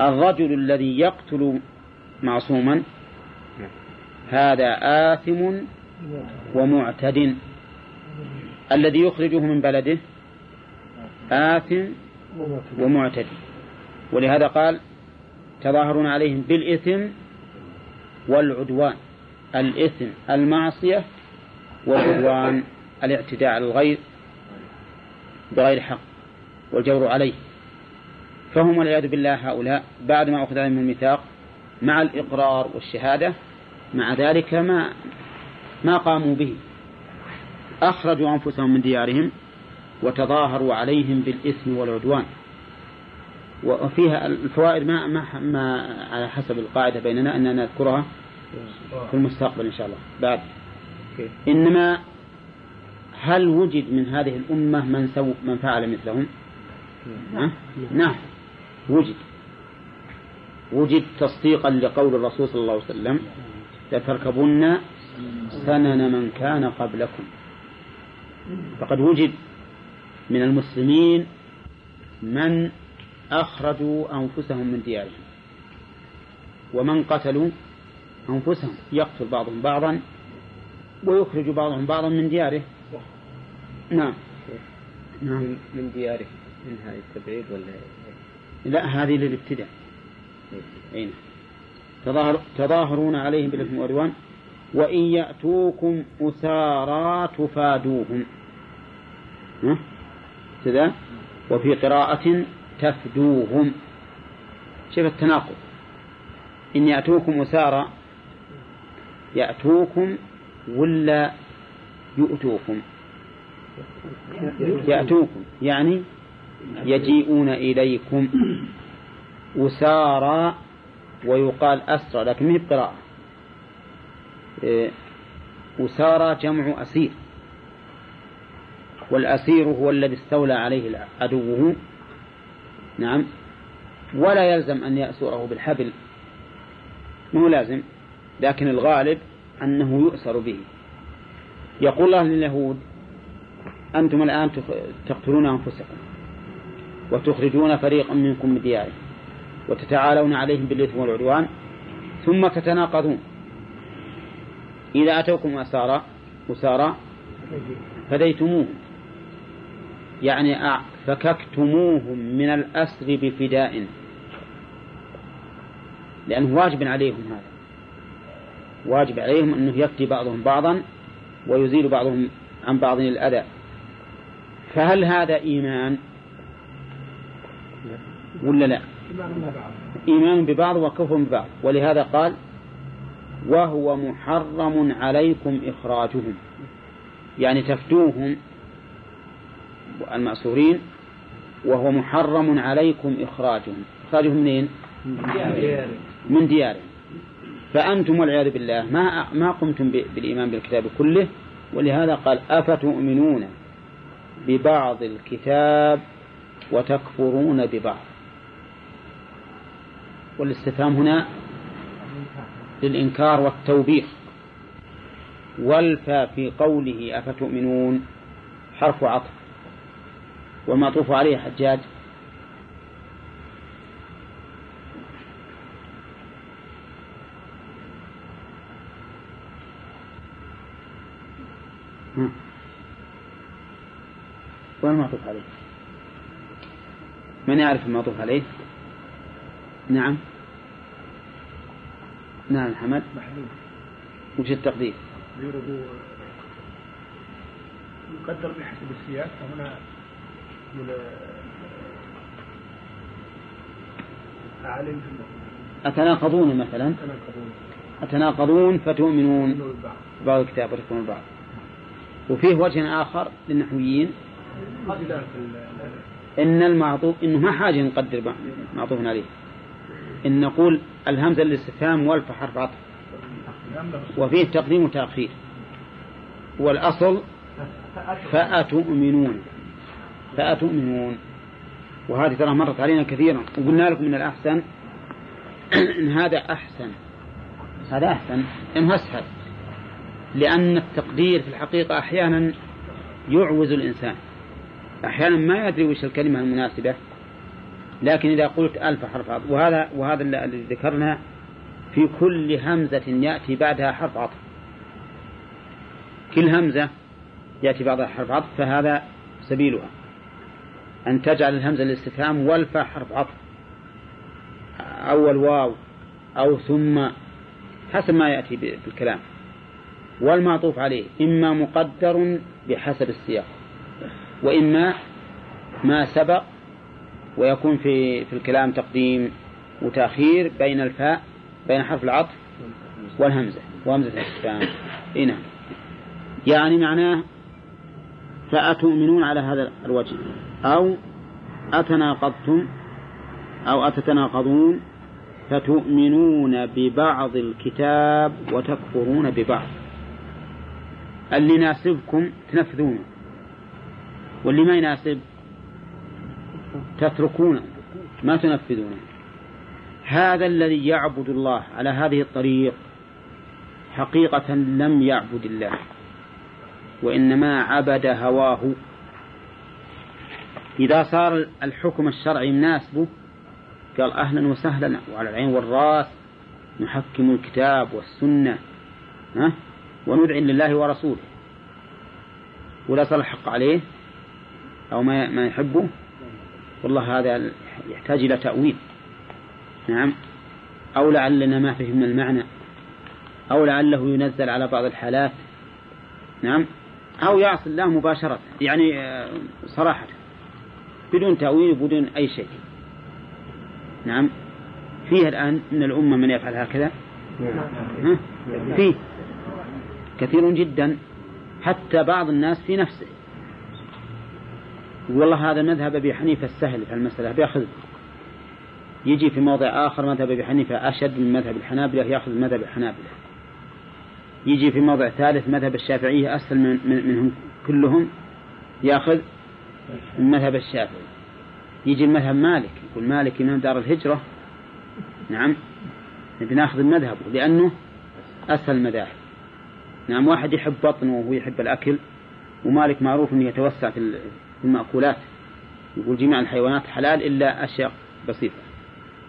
الرجل الذي يقتل معصوما هذا آثم ومعتد الذي يخرجه من بلده آثم ومعتد ولهذا قال تظاهرون عليهم بالإثم والعدوان. الإثم المعصية والعدوان الاعتداء على الغير بغير حق والجور عليه. فهم والعياذ بالله هؤلاء بعد ما أخذ من الميثاق مع الإقرار والشهادة مع ذلك ما ما قاموا به. أخرجوا أنفسهم من ديارهم وتظاهروا عليهم بالإثم والعدوان. وفيها الفوائد ما, ما, ما على حسب القاعدة بيننا أننا نذكرها في المستقبل إن شاء الله. بعد. إنما هل وجد من هذه الأمة من سو من فعل مثلهم؟ نعم. نعم. وجد. وجد تصديقا لقول الرسول صلى الله عليه وسلم لتركبن سنن من كان قبلكم. فقد وجد من المسلمين من أخرجوا أنفسهم من ديارهم ومن قتلوا أنفسهم يقتل بعضهم بعضا ويخرج بعضهم بعضا من دياره. نعم. نعم من دياره من هذه التبعيد ولا لا هذه للابتداء. أين تظاهر تظاهرون عليهم بالإثم والعدوان وإن يأتوكم أسارى تفادوهم. كذا وفي قراءة تفدوهم. شوف التناقض. إن يأتوكم أسارى يأتوكم ولا يؤتوكم؟ يأتوكم يعني يجيئون إليكم. أسارى ويقال أسرى لكن ما بقراءة. إيه، أسارى جمع أسير. والأسير هو الذي استولى عليه عدوه. نعم. ولا يلزم أن يأسره بالحبل. مو لازم لكن الغالب أنه يؤسر به. يقول الله لليهود أنتم الآن تقتلون أنفسكم وتخرجون فريقا منكم من ديارهم وتتعالون عليهم بالإثم والعدوان ثم تتناقضون. إذا أتوكم أسارى أسارى فديتموهم يعني فككتموهم من الأسر بفداء. لأنه واجب عليهم هذا. واجب عليهم أنه يفتي بعضهم بعضا ويزيل بعضهم عن بعض الأذى. فهل هذا إيمان ولا لا؟ إيمان ببعض وكفر ببعض. ولهذا قال وهو محرم عليكم إخراجهم. يعني تفتوهم المأسورين وهو محرم عليكم إخراجهم. إخراجهم منين؟ من ديارهم. فأنتم والعياذ بالله ما ما قمتم بالإيمان بالكتاب كله؟ ولهذا قال أفتؤمنون ببعض الكتاب وتكفرون ببعض. والاستفهام هنا للإنكار والتوبيخ. والفا في قوله أفتؤمنون حرف عطف. والمعطوف عليه حجاج. وين المعطوف عليه؟ من يعرف المعطوف عليه؟ نعم. نعم حمد. وش التقدير؟ يقدر بحسب السياق فهنا من أعلم أتناقضون مثلا؟ تناقضون أتناقضون فتؤمنون بعض الكتاب وتكفرون البعض وفيه وجه آخر للنحويين. إن المعطوف إنه ما حاجة نقدر مع- معطوف عليه. إن نقول الهمزة للاستفهام والف حرف عطف وفيه تقديم وتأخير. والأصل فأتؤمنون. فأتؤمنون وهذه ترى مرت علينا كثيرا وقلنا لكم من الأحسن إن هذا أحسن. هذا أحسن. إنه أسهل. لأن التقدير في الحقيقة أحيانا يعوز الإنسان. أحيانا ما يدري وش الكلمة المناسبة لكن إذا قلت ألف حرف عطف وهذا وهذا الذي ذكرنا في كل همزة يأتي بعدها حرف عطف. كل همزة يأتي بعدها حرف عطف فهذا سبيلها. أن تجعل الهمزة الاستفهام والفاء حرف عطف. أو الواو أو ثم حسب ما يأتي بالكلام والمعطوف عليه إما مقدر بحسب السياق وإما ما سبق ويكون في في الكلام تقديم وتأخير بين الفاء بين حرف العطف والهمزة وهمزة الاستفهام. إيه نعم. يعني معناه فأتؤمنون على هذا الوجه. أو أتناقضتم أو أتتناقضون فتؤمنون ببعض الكتاب وتكفرون ببعض. اللي يناسبكم تنفذونه واللي ما يناسب تتركونه ما تنفذونه. هذا الذي يعبد الله على هذه الطريق حقيقة لم يعبد الله وإنما عبد هواه إذا صار الحكم الشرعي مناسبه قال أهلا وسهلا وعلى العين والرأس نحكم الكتاب والسنة ها؟ وندعي لله ورسوله. ولا صار الحق عليه؟ أو ما ما يحبه؟ والله هذا يحتاج إلى تأويل. نعم. أو لعلنا ما فهمنا المعنى. أو لعله ينزل على بعض الحالات. نعم. أو يعصي الله مباشرة. يعني آه، صراحة. بدون تأويل وبدون أي شيء. نعم. فيه الآن من الأمة من يفعل هكذا؟ ها؟ فيه. كثير جدا حتى بعض الناس في نفسه. والله هذا مذهب أبي حنيفة السهل في المسألة بيأخذ يجي في موضع آخر مذهب أبي حنيفة أشد من مذهب الحنابلة يأخذ مذهب الحنابلة. يجي في موضع ثالث مذهب الشافعية أسهل من منهم كلهم يأخذ. من مذهب الشافعي. يجي المذهب مالك يقول مالك إمام دار الهجرة. نعم. نبي ناخذ المذهب لأنه أسهل المذاهب. نعم واحد يحب بطنه وهو يحب الأكل ومالك معروف أنه يتوسع في المأكولات. يقول جميع الحيوانات حلال إلا أشياء بسيطة.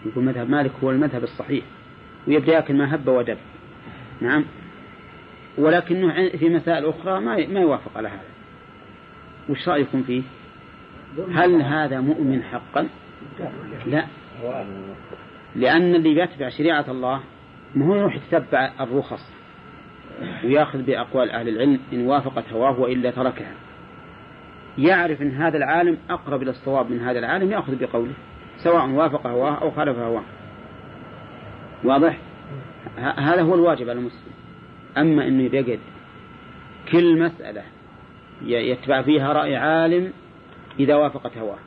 يقول مذهب مالك هو المذهب الصحيح. ويبدأ يأكل ما هب ودب نعم. ولكنه في مسائل أخرى ما يوافق على هذا. وش رأيكم فيه؟ هل هذا مؤمن حقا؟ لا. لأن اللي بيتبع شريعة الله ما هو يروح يتبع الرخص ويأخذ بأقوال أهل العلم إن وافقت هواه وإلا تركها. يعرف أن هذا العالم أقرب إلى الصواب من هذا العالم يأخذ بقوله سواء وافق هواه أو خالف هواه. واضح؟ هذا هو الواجب على المسلم. أما أنه يقعد كل مسألة يتبع فيها رأي عالم إذا وافقت هواه.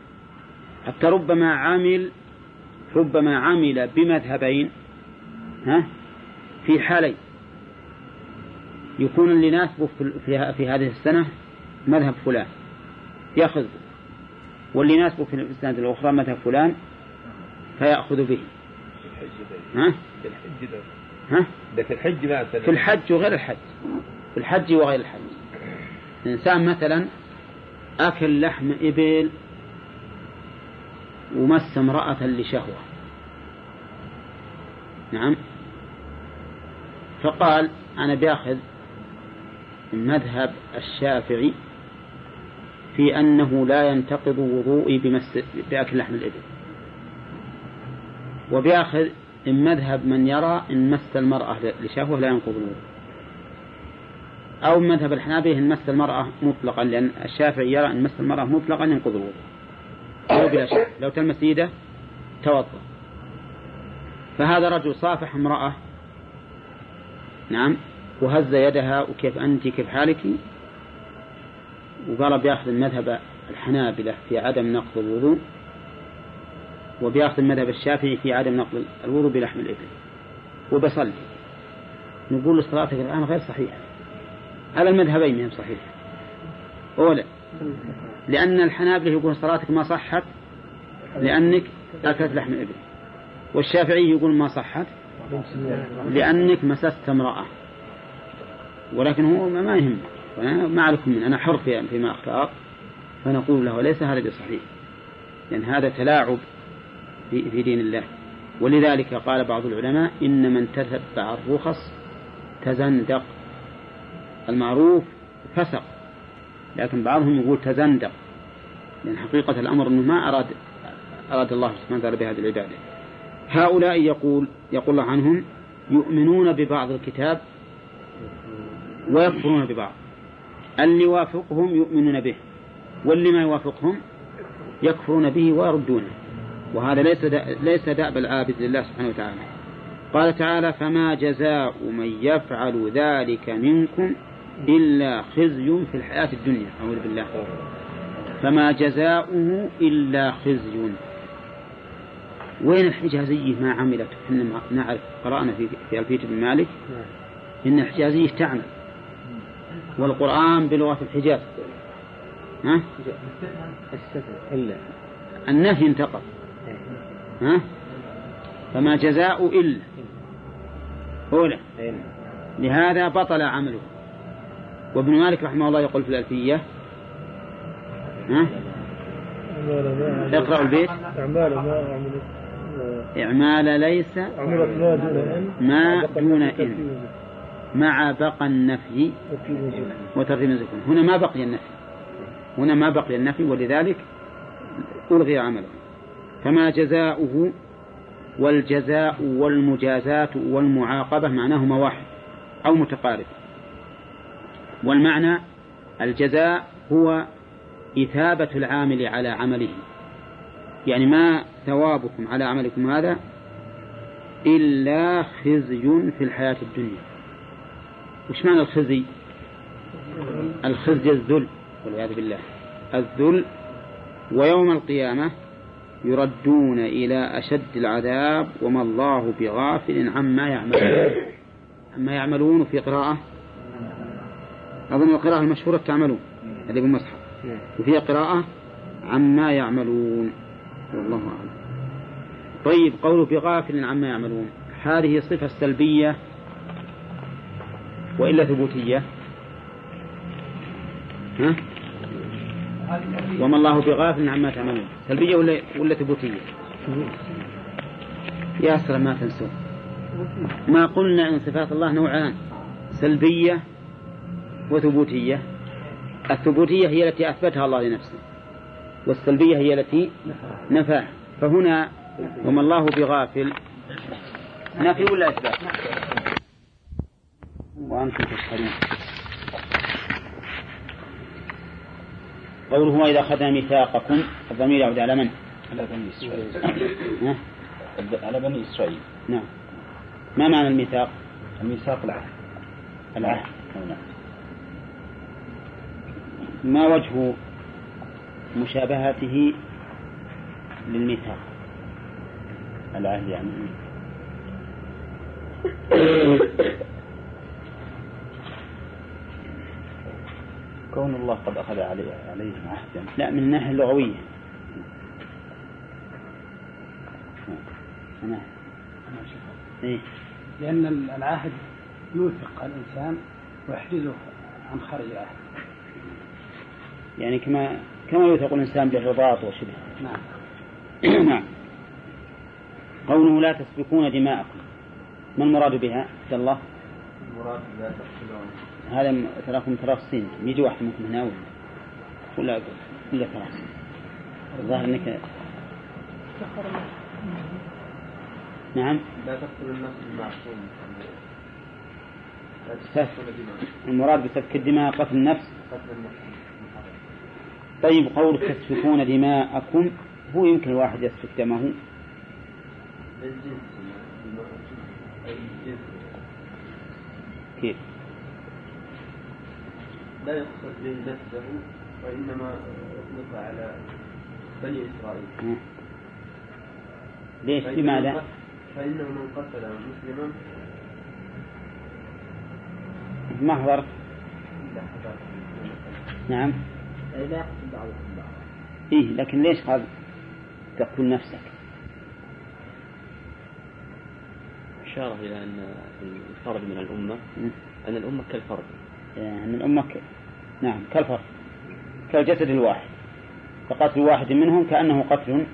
حتى ربما عمل ربما عمل بمذهبين ها في حالين. يكون اللي يناسبه في, في, هذه السنة مذهب فلان يأخذ واللي يناسبه في السنة الأخرى مذهب فلان فيأخذ به. ها؟ في الحج ده ها؟ ده في الحج في الحج وغير الحج. في الحج وغير الحج. إنسان مثلا أكل لحم إبل ومس امرأة لشهوة. نعم. فقال أنا بأخذ مذهب الشافعي في أنه لا ينتقض وضوئي بمس بأكل لحم الإبل. وبياخذ إن مذهب من يرى إن مس المرأة لشهوة لا ينقض الوضوء أو مذهب الحنابلة إن مس المرأة مطلقا لأن الشافعي يرى إن مس المرأة مطلقا ينقض الوضوء. لو بلا شك لو تلمس يده توضأ. فهذا رجل صافح امرأة. نعم. وهز يدها وكيف أنت؟ كيف حالك؟ وقال بيأخذ المذهب الحنابلة في عدم نقض الوضوء وبيأخذ المذهب الشافعي في عدم نقض الوضوء بلحم الإبل. وبصلي. نقول صلاتك الآن غير صحيحة. على المذهبين مهم صحيح. أولا لأن الحنابلة يقول صلاتك ما صحت لأنك أكلت لحم الإبل. والشافعي يقول ما صحت لأنك مسست امرأة. ولكن هو ما يهم. ما عليكم من أنا حر فيما أختار فنقول له ليس هذا بصحيح. لأن هذا تلاعب في دين الله. ولذلك قال بعض العلماء إن من تتبع الرخص تزندق. المعروف فسق. لكن بعضهم يقول تزندق. لأن حقيقة الأمر أنه ما أراد أراد الله سبحانه وتعالى بهذه العبادة. هؤلاء يقول يقول الله عنهم يؤمنون ببعض الكتاب ويكفرون ببعض. اللي يوافقهم يؤمنون به. واللي ما يوافقهم يكفرون به ويردونه. وهذا ليس ليس دأب العابد لله سبحانه وتعالى. قال تعالى فما جزاء من يفعل ذلك منكم إلا خزي في الحياة الدنيا أعوذ بالله. فما جزاؤه إلا خزي. وين الحجازية ما عملت؟ إحنا نعرف قرأنا في في ألفية بن مالك. إن الحجازية تعمل. والقرآن بلغة الحجاز. ها؟ إلا النفي انتقض ها؟ فما جزاء إلا. أولى. لهذا بطل عمله. وابن مالك رحمه الله يقول في الألفية. ها؟ اقرأوا البيت. أعمال ما عملت إعمال ليس عملت ما دون أن. ما دون إن مع بقى النفي وترتيب الزكون هنا ما بقي النفي. هنا ما بقي النفي ولذلك ألغي عمله. فما جزاؤه والجزاء والمجازاة والمعاقبة معناهما واحد أو متقارب. والمعنى الجزاء هو إثابة العامل على عمله. يعني ما ثوابكم على عملكم هذا إلا خزي في الحياة الدنيا. وش معنى الخزي؟ الخزي الذل والعياذ بالله. الذل ويوم القيامة يردون إلى أشد العذاب وما الله بغافل عما يعملون. عما يعملون في قراءة أظن القراءة المشهورة تعملون. هذه بالمصحف وفي قراءة عما يعملون. والله أعلم. طيب قوله بغافل عما يعملون. هذه صفة سلبية وإلا ثبوتية؟ ها؟ وما الله بغافل عما تعملون. سلبية ولا ولا ثبوتية؟ يا سلام ما تنسوا ما قلنا إن صفات الله نوعان. سلبية وثبوتية. الثبوتية هي التي أثبتها الله لنفسه والسلبية هي التي نفاها. فهنا وما الله بغافل. نفي ولا إثبات؟ وأنتم تشهدون قوله وإذا أخذنا ميثاقكم الضمير يعود على من؟ على بني إسرائيل؟ على بني إسرائيل. نعم. ما معنى الميثاق؟ الميثاق العهد. العهد. نعم ما وجه مشابهته للميثاق؟ العهد يعني. كون الله قد أخذ عليه عليهم عهدا لا من الناحية اللغوية نعم إيه؟ لأن العهد يوثق الإنسان ويحجزه عن خارج العهد. يعني كما كما يوثق الإنسان بالرباط وشبه. نعم. نعم. قوله لا تسفكون دماءكم. ما المراد بها؟ عبد الله. المراد لا تقتلون. هذا م- تراكم تراصين يجي واحد منكم هنا ولا؟ ولا ولا تراص الظاهر انك نعم. لا تقتلوا النفس المعصوم المراد بسفك الدماء قتل النفس. قتل النفس. طيب قول تسفكون دماءكم. هو يمكن الواحد يسفك دمه. كيف؟ لا يقصد به نفسه وإنما يطلق على بني إسرائيل. ليش؟ لماذا؟ فإنه من قتل مسلما. ما حضرت. إلا حذر نعم. أي لا يقتل بعضهم بعضا إيه لكن ليش قال تقتل نفسك؟ إشارة إلى أن الفرد من الأمة. أن الأمة كالفرد. يعني الأمة ك... نعم كالفرد كالجسد الواحد. فقتل واحد منهم كأنه قتل.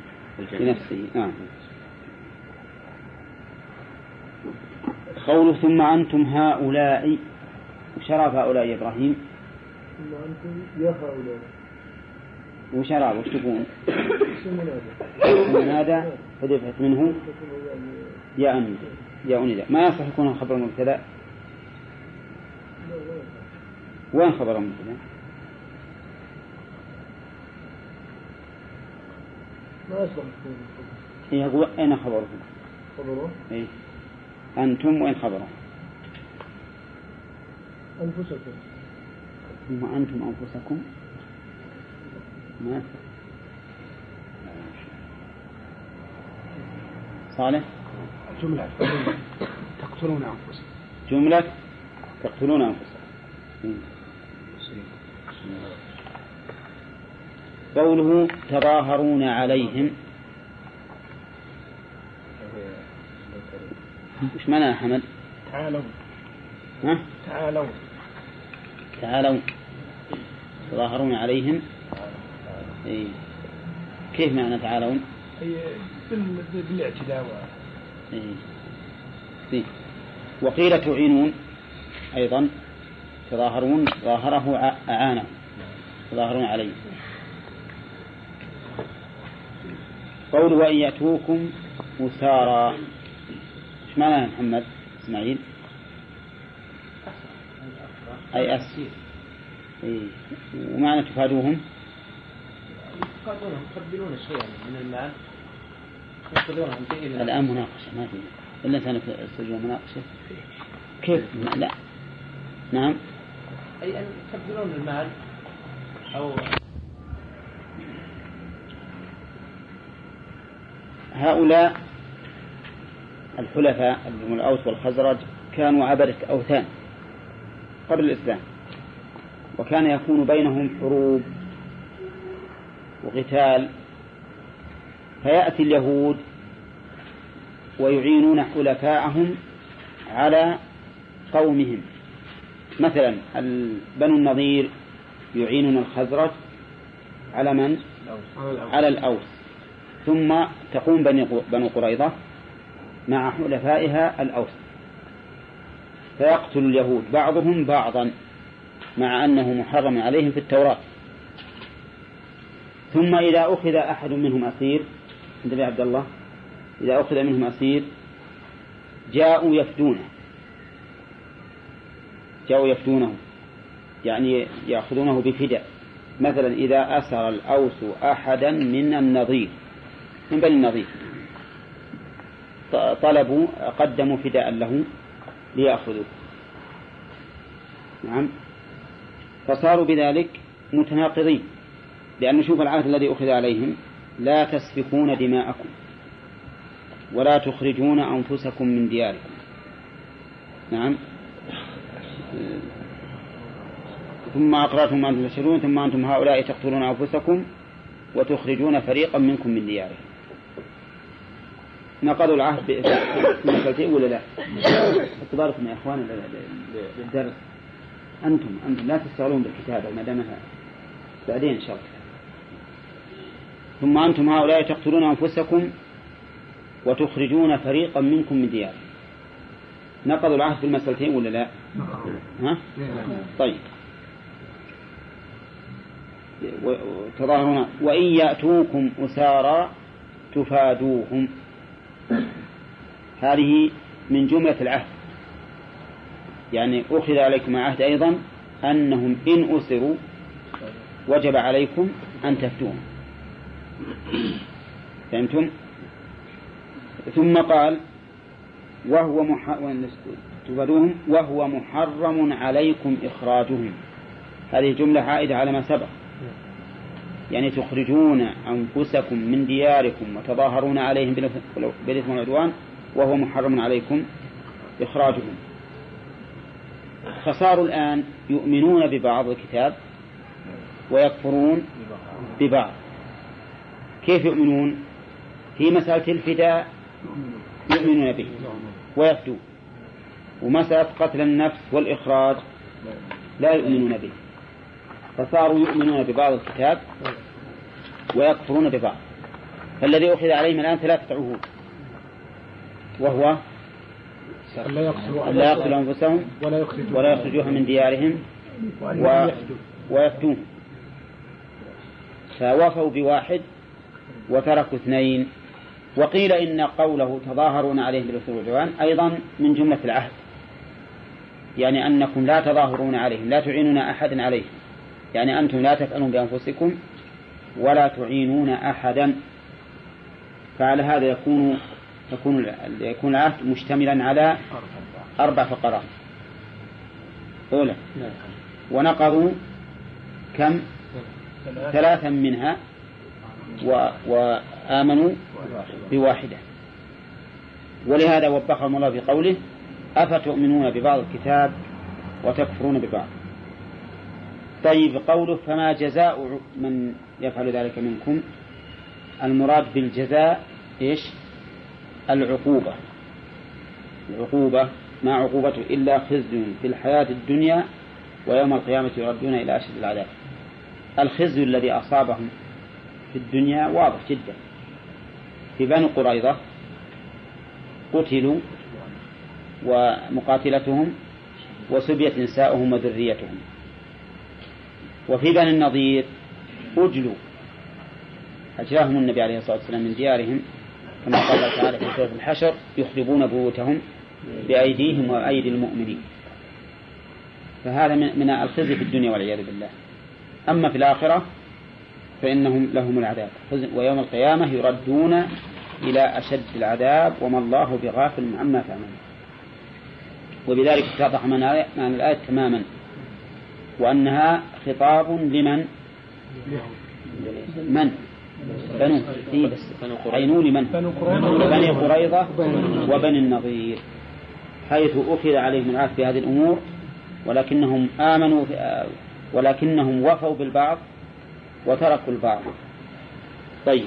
لنفسه. نعم. قول ثم أنتم هؤلاء وشراب هؤلاء يا إبراهيم؟ ثم أنتم يا هؤلاء وشراب وش تكون منادى. فدفعت منه. يا أني يا أني ما يصح يكون خبر مبتدأ. وين خبر مبتدأ؟ ما يصلح يكون يقول أين خبره خبره إيه. أنتم وين خبره أنفسكم. ثم أنتم أنفسكم. ما صالح؟ جملة. تقتلون أنفسكم. جملة؟ تقتلون أنفسكم. قوله تظاهرون عليهم. وش معنى يا حمد؟ تعالوا. ها؟ تعالوا. تعالوا تظاهرون عليهم إيه. كيف معنى تعالون؟ بال- بالاعتداء إيه. إيه. وقيل تعينون أيضا تظاهرون ظاهره أعانه تظاهرون عليه قول وإن يأتوكم أسارى إيش معنى يا محمد إسماعيل؟ أي أسير إيه. ومعنى تفادوهم؟ يقاتلونهم يقبلون شيئا من المال. الآن مناقشة ما في. إلا كان استجواب مناقشة. كيف؟ لا. نعم. أي أن يقبلون المال أو هؤلاء الحلفاء اللي هم الأوس والخزرج كانوا عبدة أوثان. قبل الإسلام. وكان يكون بينهم حروب وقتال. فيأتي اليهود ويعينون حلفاءهم على قومهم. مثلا بنو النضير يعينون الخزرج على من؟ على الأوس. ثم تقوم بنو قريظة مع حلفائها الأوس. فيقتل اليهود بعضهم بعضا مع أنه محرم عليهم في التوراة. ثم إذا أخذ أحد منهم أسير انتبه عبد الله إذا أخذ منهم أسير جاءوا يفدونه. جاءوا يفدونه يعني يأخذونه بفداء مثلا إذا أسر الأوس أحدا من النظير من بني النظير طلبوا قدموا فداء له. ليأخذوه. نعم. فصاروا بذلك متناقضين لأن شوف العهد الذي أخذ عليهم لا تسفكون دماءكم ولا تخرجون أنفسكم من دياركم. نعم. ثم أقررتم ما أنتم تشهدون ثم أنتم هؤلاء تقتلون أنفسكم وتخرجون فريقا منكم من ديارهم. نقضوا العهد المسألتين ولا لا؟ بالكم يا إخوان للدرس أنتم أنتم لا تشتغلون بالكتابة ما دامها بعدين إن شاء الله. ثم أنتم هؤلاء تقتلون أنفسكم وتخرجون فريقا منكم من ديارهم نقضوا العهد في المسألتين ولا لا؟ ها؟ طيب. تظاهرون. وإن يأتوكم أسارى تفادوهم. هذه من جملة العهد. يعني أخذ عليكم عهد أيضا أنهم إن أسروا وجب عليكم أن تفتوهم. فهمتم؟ ثم قال وهو مح... تفادوهم وهو محرم عليكم إخراجهم. هذه جملة عائدة على ما سبق. يعني تخرجون أنفسكم من دياركم وتظاهرون عليهم بالإثم والعدوان وهو محرم عليكم إخراجهم. فصاروا الآن يؤمنون ببعض الكتاب ويكفرون ببعض. كيف يؤمنون؟ في مسألة الفداء يؤمنون به ويفدون ومسألة قتل النفس والإخراج لا يؤمنون به. فصاروا يؤمنون ببعض الكتاب ويكفرون ببعض. فالذي أخذ عليهم الآن ثلاثة عهود. وهو لا يقتلوا أنفسهم ولا يخرجوها. من ديارهم و... ويفتون. فوفوا بواحد وتركوا اثنين. وقيل إن قوله تظاهرون عليهم بالإثم والعدوان أيضا من جملة العهد. يعني أنكم لا تظاهرون عليهم لا تعينون أحدا عليهم يعني أنتم لا تفعلون بأنفسكم ولا تعينون أحدا فعلى هذا يكون يكون يكون العهد مشتملا على أربع فقرات. أولى ونقضوا كم؟ ثلاثا منها و... وآمنوا بواحدة. ولهذا وبخهم الله في قوله أفتؤمنون ببعض الكتاب وتكفرون ببعض. طيب قوله فما جزاء من يفعل ذلك منكم؟ المراد بالجزاء إيش؟ العقوبة. العقوبة ما عقوبته إلا خزي في الحياة الدنيا ويوم القيامة يردون إلى أشد العذاب. الخزي الذي أصابهم في الدنيا واضح جدا. في بني قريظة قتلوا ومقاتلتهم وسبيت نساؤهم وذريتهم. وفي بني النضير أجلوا. أجلاهم النبي عليه الصلاة والسلام من ديارهم كما قال تعالى في سورة الحشر يخربون بيوتهم بأيديهم وأيدي المؤمنين. فهذا من الخزي في الدنيا والعياذ بالله. أما في الآخرة فإنهم لهم العذاب. ويوم القيامة يردون إلى أشد العذاب وما الله بغافل عما تعملون. وبذلك اتضح معنى الآية تماما. وأنها خطاب لمن؟ من؟ بنو إيه عينوا لمن؟ بني قريظة وبني النظير حيث أخذ عليهم العهد في هذه الأمور ولكنهم آمنوا ولكنهم وفوا بالبعض وتركوا البعض. طيب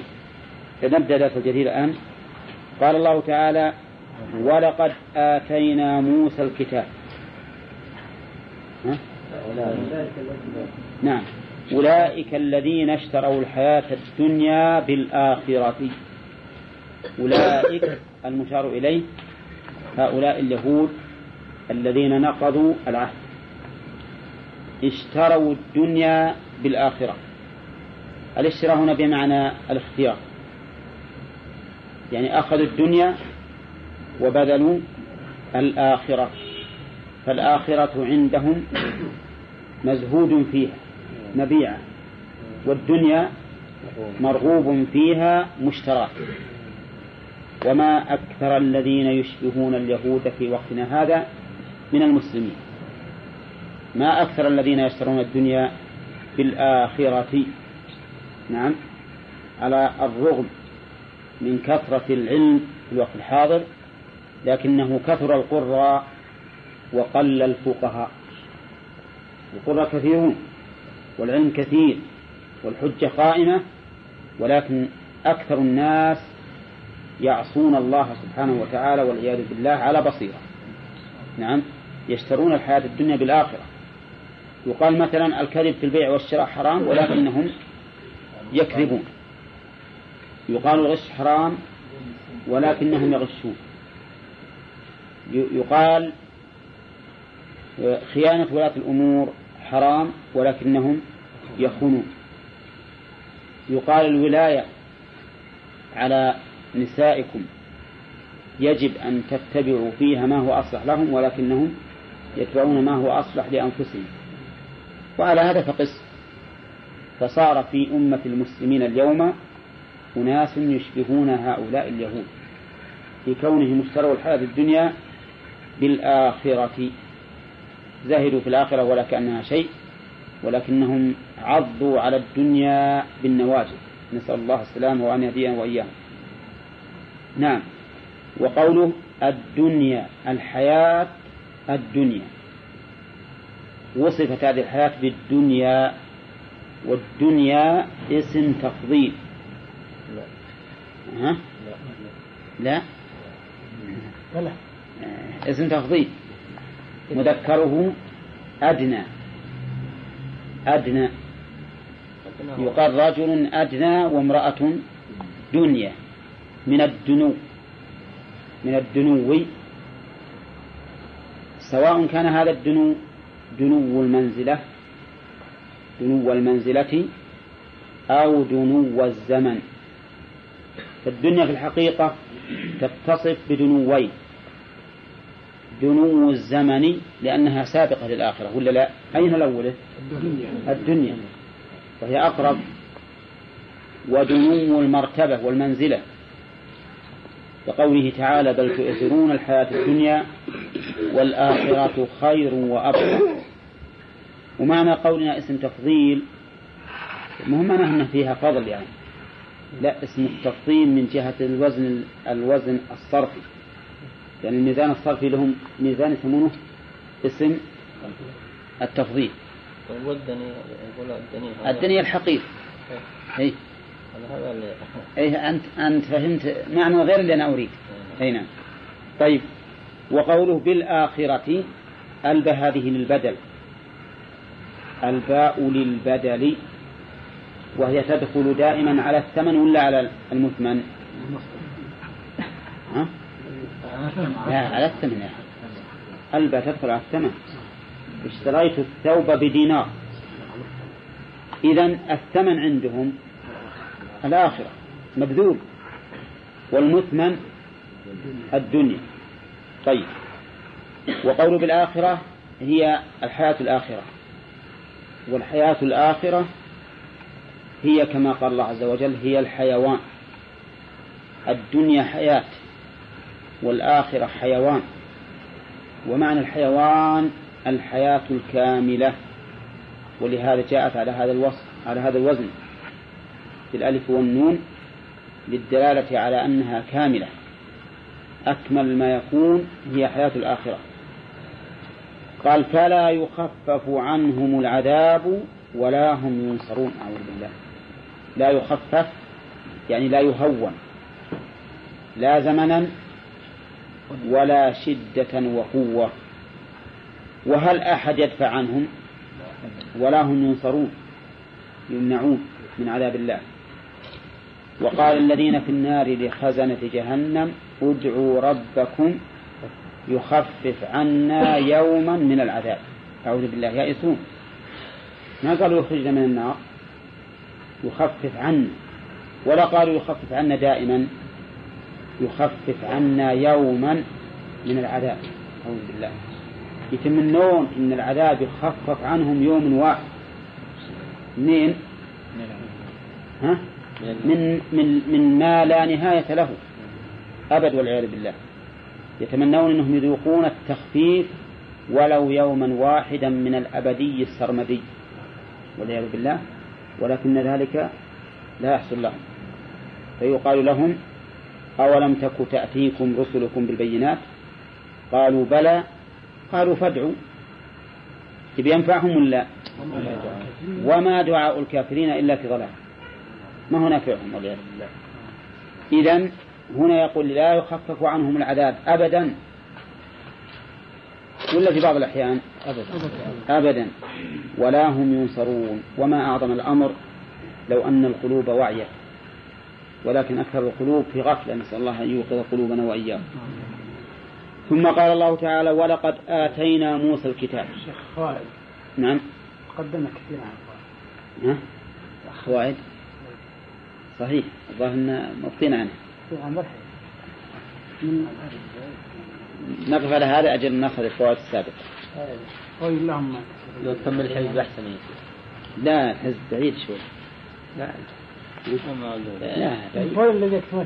نبدأ درس الجديد الآن. قال الله تعالى ولقد آتينا موسى الكتاب. ها؟ نعم. أولئك الذين اشتروا الحياة الدنيا بالآخرة. أولئك المشار إليه هؤلاء اليهود الذين نقضوا العهد. اشتروا الدنيا بالآخرة. الاشتراء هنا بمعنى الاختيار. يعني أخذوا الدنيا وبذلوا الآخرة. فالآخرة عندهم مزهود فيها مبيعة. والدنيا مرغوب فيها مشتراه وما أكثر الذين يشبهون اليهود في وقتنا هذا من المسلمين. ما أكثر الذين يشترون الدنيا بالآخرة نعم. على الرغم من كثرة العلم في الوقت الحاضر لكنه كثر القراء وقل الفقهاء. القراء كثيرون والعلم كثير والحجة قائمة ولكن أكثر الناس يعصون الله سبحانه وتعالى والعياذ بالله على بصيرة. نعم يشترون الحياة الدنيا بالآخرة. يقال مثلا الكذب في البيع والشراء حرام ولكنهم يكذبون. يقال الغش حرام ولكنهم يغشون. يقال خيانة ولاة الأمور حرام ولكنهم يخونون. يقال الولاية على نسائكم. يجب أن تتبعوا فيها ما هو أصلح لهم ولكنهم يتبعون ما هو أصلح لأنفسهم. وعلى هذا فقس. فصار في أمة المسلمين اليوم أناس يشبهون هؤلاء اليهود في كونهم اشتروا الحياة الدنيا بالآخرة. زهدوا في الآخرة ولا كأنها شيء ولكنهم عضوا على الدنيا بالنواجذ. نسأل الله السلامة وأن يهدينا وإياهم. نعم. وقوله الدنيا الحياة الدنيا. وصفت هذه الحياة بالدنيا والدنيا اسم تفضيل. ها؟ لا؟ لا. اسم تفضيل. مذكره أدنى. أدنى. يقال رجل أدنى وامرأة دنيا. من الدنو. من الدنو. سواء كان هذا الدنو دنو المنزلة دنو المنزلة أو دنو الزمن. فالدنيا في الحقيقة تتصف بدنوين. دنو الزمن لأنها سابقة للآخرة ولا لا؟ أين الأولى الدنيا. الدنيا وهي أقرب. ودنو المرتبة والمنزلة. وقوله تعالى بل تؤثرون الحياة الدنيا والآخرة خير وأبقى. ومعنى قولنا اسم تفضيل مهم معناه أن فيها فضل يعني. لا اسم التفضيل من جهة الوزن الوزن الصرفي. يعني الميزان الصرفي لهم ميزان يسمونه اسم التفضيل. والدنيا الدنيا الدنيا الحقيقة اي هذا اللي اي انت أنت فهمت معنى غير اللي أنا أريد. أي نعم. طيب. وقوله بالآخرة الب هذه للبدل. الباء للبدل. وهي تدخل دائما على الثمن ولا على المثمن؟ لا على الثمن يا الباء تدخل على الثمن اشتريت الثوب بدينار. إذا الثمن عندهم الآخرة مبذول. والمثمن الدنيا. طيب. وقول بالآخرة هي الحياة الآخرة. والحياة الآخرة هي كما قال الله عز وجل هي الحيوان. الدنيا حياة. والآخرة حيوان. ومعنى الحيوان الحياة الكاملة. ولهذا جاءت على هذا الوصف على هذا الوزن بالألف والنون للدلالة على أنها كاملة. أكمل ما يكون هي حياة الآخرة. قال فلا يخفف عنهم العذاب ولا هم ينصرون. أعوذ بالله. لا يخفف يعني لا يهون. لا زمنا ولا شدة وقوة. وهل أحد يدفع عنهم؟ ولا هم ينصرون يمنعون من عذاب الله. وقال الذين في النار لخزنة جهنم ادعوا ربكم يخفف عنا يوما من العذاب. أعوذ بالله يائسون. ما قالوا يخرجنا من النار؟ يخفف عنا. ولا قالوا يخفف عنا دائما؟ يخفف عنا يوما من العذاب. أعوذ بالله. يتمنون أن العذاب يخفف عنهم يوم واحد. منين؟ ها؟ من من من ما لا نهاية له. أبد والعياذ بالله. يتمنون أنهم يذوقون التخفيف ولو يوما واحدا من الأبدي السرمدي. والعياذ بالله. ولكن ذلك لا يحصل لهم. فيقال لهم أولم تك تأتيكم رسلكم بالبينات؟ قالوا بلى. قالوا فادعوا. تبي ينفعهم ولا وما دعاء الكافرين إلا في ضلال. ما هو نافعهم والعياذ بالله. إذا هنا يقول لا يخفف عنهم العذاب أبدا. ولا في بعض الأحيان؟ أبدا. أبدا. ولا هم ينصرون. وما أعظم الأمر لو أن القلوب وعيت. ولكن أكثر القلوب في غفلة. نسأل الله أن يوقظ قلوبنا وإياهم. ثم قال الله تعالى ولقد آتينا موسى الكتاب. شيخ فوائد نعم. قدمنا كثير عن فوائد صحيح. الظاهر أن مبطين عنه. نقف على هذا أجل ناخذ الفوائد السابقة قول لهم لو تكمل يا شيخ لا الحزب بعيد شوي. لا. لا الذي يكتبون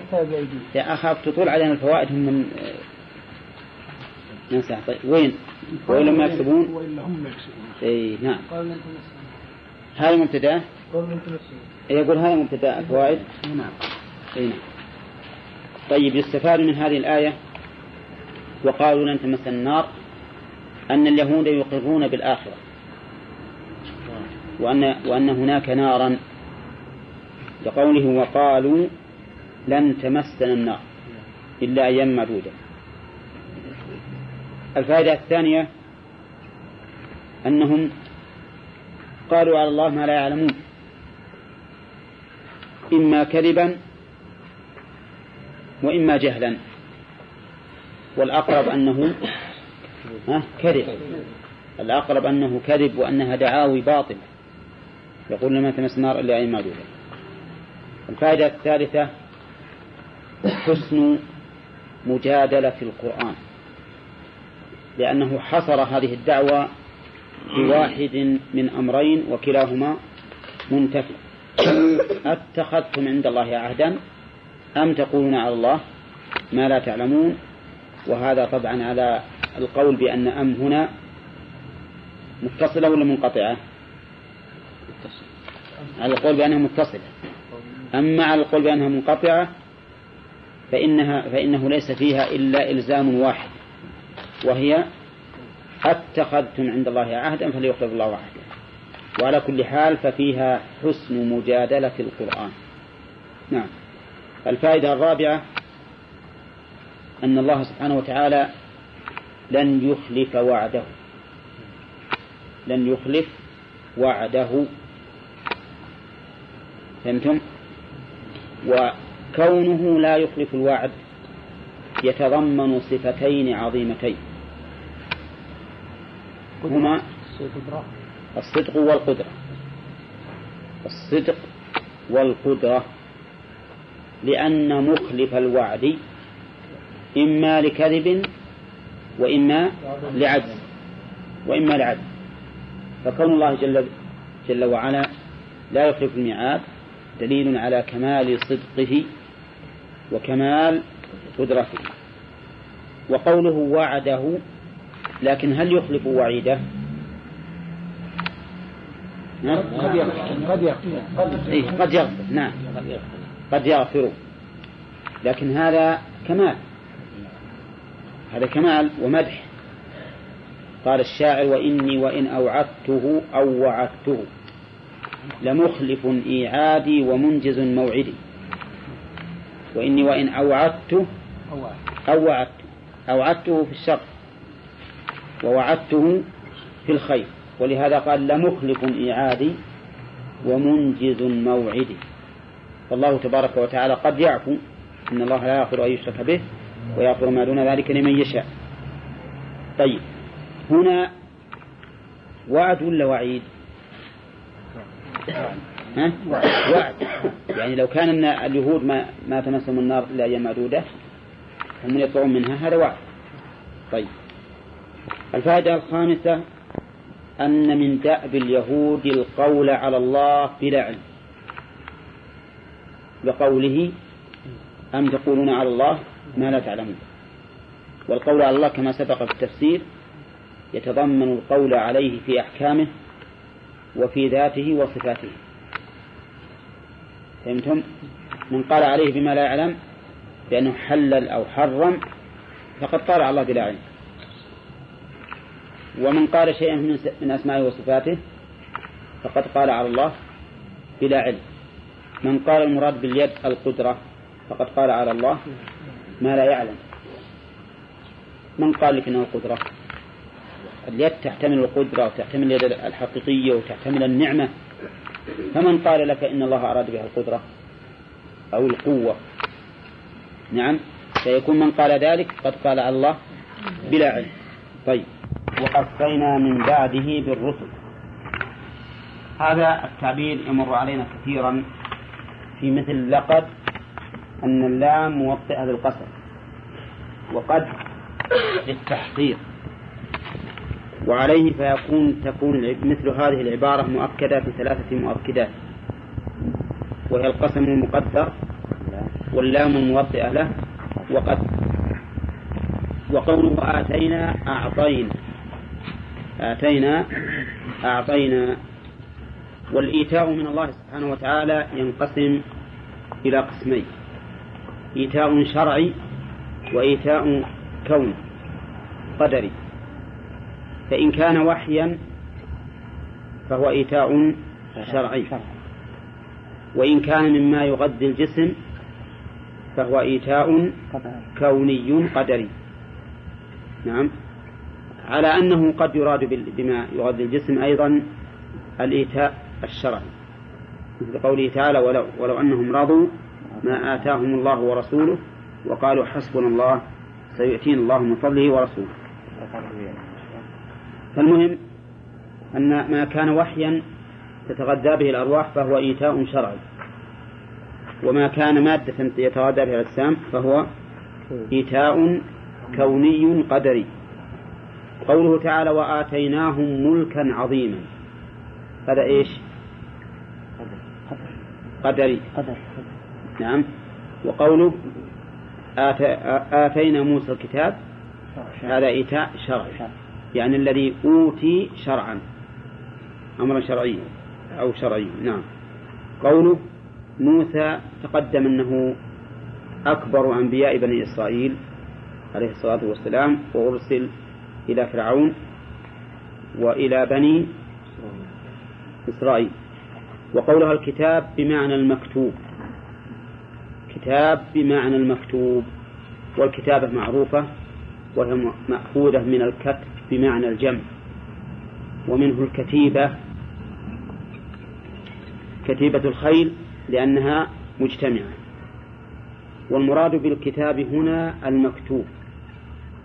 أخاف تطول علينا الفوائد هم من ننسى. طيب وين؟ وين لما يكتبون؟ وإلا هم يكسبون. إي نعم. هذا مبتدا؟ قال أنتم يقول هذا مبتدا الفوائد. نعم. إي نعم. طيب يستفاد من هذه الآية؟ وقالوا لن تمس النار أن اليهود يقرون بالآخرة وأن وأن هناك نارا. لقوله وقالوا لن تمسنا النار إلا أيام معدودة. الفائدة الثانية أنهم قالوا على الله ما لا يعلمون. إما كذبا وإما جهلا. والأقرب أنه كذب. الأقرب أنه كذب وأنها دعاوي باطلة. يقول لما تمس النار إلا أي معدودة. الفائدة الثالثة حسن مجادلة القرآن لأنه حصر هذه الدعوة بواحد من أمرين وكلاهما منتفي أتخذتم عند الله عهدا أم تقولون على الله ما لا تعلمون؟ وهذا طبعا على القول بأن أم هنا متصلة ولا منقطعة؟ على القول بأنها متصلة. أما على القول بأنها منقطعة فإنها فإنه ليس فيها إلا إلزام واحد وهي اتخذتم عند الله عهدا فليخلف الله عهدا. وعلى كل حال ففيها حسن مجادلة القرآن. نعم. الفائدة الرابعة أن الله سبحانه وتعالى لن يخلف وعده. لن يخلف وعده. فهمتم؟ وكونه لا يخلف الوعد يتضمن صفتين عظيمتين. هما الصدق والقدرة. الصدق والقدرة. لأن مخلف الوعد إما لكذب وإما لعجز. وإما لعجز. فكون الله جل, جل وعلا لا يخلف الميعاد دليل على كمال صدقه وكمال قدرته. وقوله وعده لكن هل يخلف وعيده؟ نعم. قد يغفر قد يغفر إيه قد يغفر نعم. قد يغفر. لكن هذا كمال. هذا كمال ومدح. قال الشاعر وإني وإن أوعدته أو وعدته. لمخلف إيعادي ومنجز موعدي. وإني وإن أوعدته أو وعدته أوعدته في الشر ووعدته في الخير. ولهذا قال لمخلف إيعادي ومنجز موعدي. فالله تبارك وتعالى قد يعفو إن الله لا يغفر أن يشرك به ويغفر ما دون ذلك لمن يشاء. طيب هنا وعد ولا وعيد؟ ها؟ وعد يعني لو كان من اليهود ما, ما تمسهم النار إلا أيام معدودة هم يطلعون منها هذا وعد طيب. الفائدة الخامسة أن من دأب اليهود القول على الله بلا علم. بقوله أم تقولون على الله ما لا تعلمون. والقول على الله كما سبق في التفسير يتضمن القول عليه في أحكامه وفي ذاته وصفاته. فهمتم؟ من قال عليه بما لا يعلم بأنه حلل أو حرم فقد قال على الله بلا علم. ومن قال شيئا من أسمائه وصفاته فقد قال على الله بلا علم. من قال المراد باليد القدرة فقد قال على الله ما لا يعلم. من قال لك إنه القدرة اليد تحتمل القدرة وتحتمل اليد الحقيقية وتحتمل النعمة. فمن قال لك إن الله أراد بها القدرة أو القوة؟ نعم. فيكون من قال ذلك قد قال على الله بلا علم. طيب. وقفينا من بعده بالرسل. هذا التعبير يمر علينا كثيرا في مثل لقد أن اللام موطئة للقسم وقد للتحقيق. وعليه فيكون تكون مثل هذه العبارة مؤكدة بثلاثة مؤكدات. وهي القسم المقدر واللام الموطئة له وقد وقوله آتينا أعطينا. آتينا أعطينا. والإيتاء من الله سبحانه وتعالى ينقسم إلى قسمين. إيتاء شرعي وإيتاء كوني قدري. فإن كان وحيا فهو إيتاء شرعي. وإن كان مما يغذي الجسم فهو إيتاء كوني قدري. نعم. على أنه قد يراد بما يغذي الجسم أيضا الإيتاء الشرعي. مثل قوله تعالى ولو, ولو أنهم رضوا ما آتاهم الله ورسوله وقالوا حسبنا الله سيؤتينا الله من فضله ورسوله. فالمهم أن ما كان وحيا تتغذى به الأرواح فهو إيتاء شرعي. وما كان مادة يتغذى بها الأجسام فهو إيتاء كوني قدري. قوله تعالى وآتيناهم ملكا عظيما هذا إيش؟ قدري. قدر نعم. وقوله آتينا موسى الكتاب هذا إيتاء شرعي. يعني الذي أوتي شرعا أمرا شرعيا أو شرعي نعم. قوله موسى تقدم أنه أكبر أنبياء بني إسرائيل عليه الصلاة والسلام وأرسل إلى فرعون وإلى بني إسرائيل. وقولها الكتاب بمعنى المكتوب كتاب بمعنى المكتوب والكتابة معروفة وهي مأخوذة من الكتب بمعنى الجمع. ومنه الكتيبة. كتيبة الخيل لأنها مجتمعة. والمراد بالكتاب هنا المكتوب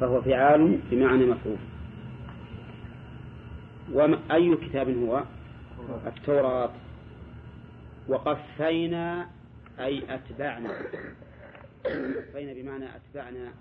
فهو فعال بمعنى مفعول. وأي كتاب هو؟ التوراة. وقفينا أي أتبعنا. قفينا بمعنى أتبعنا.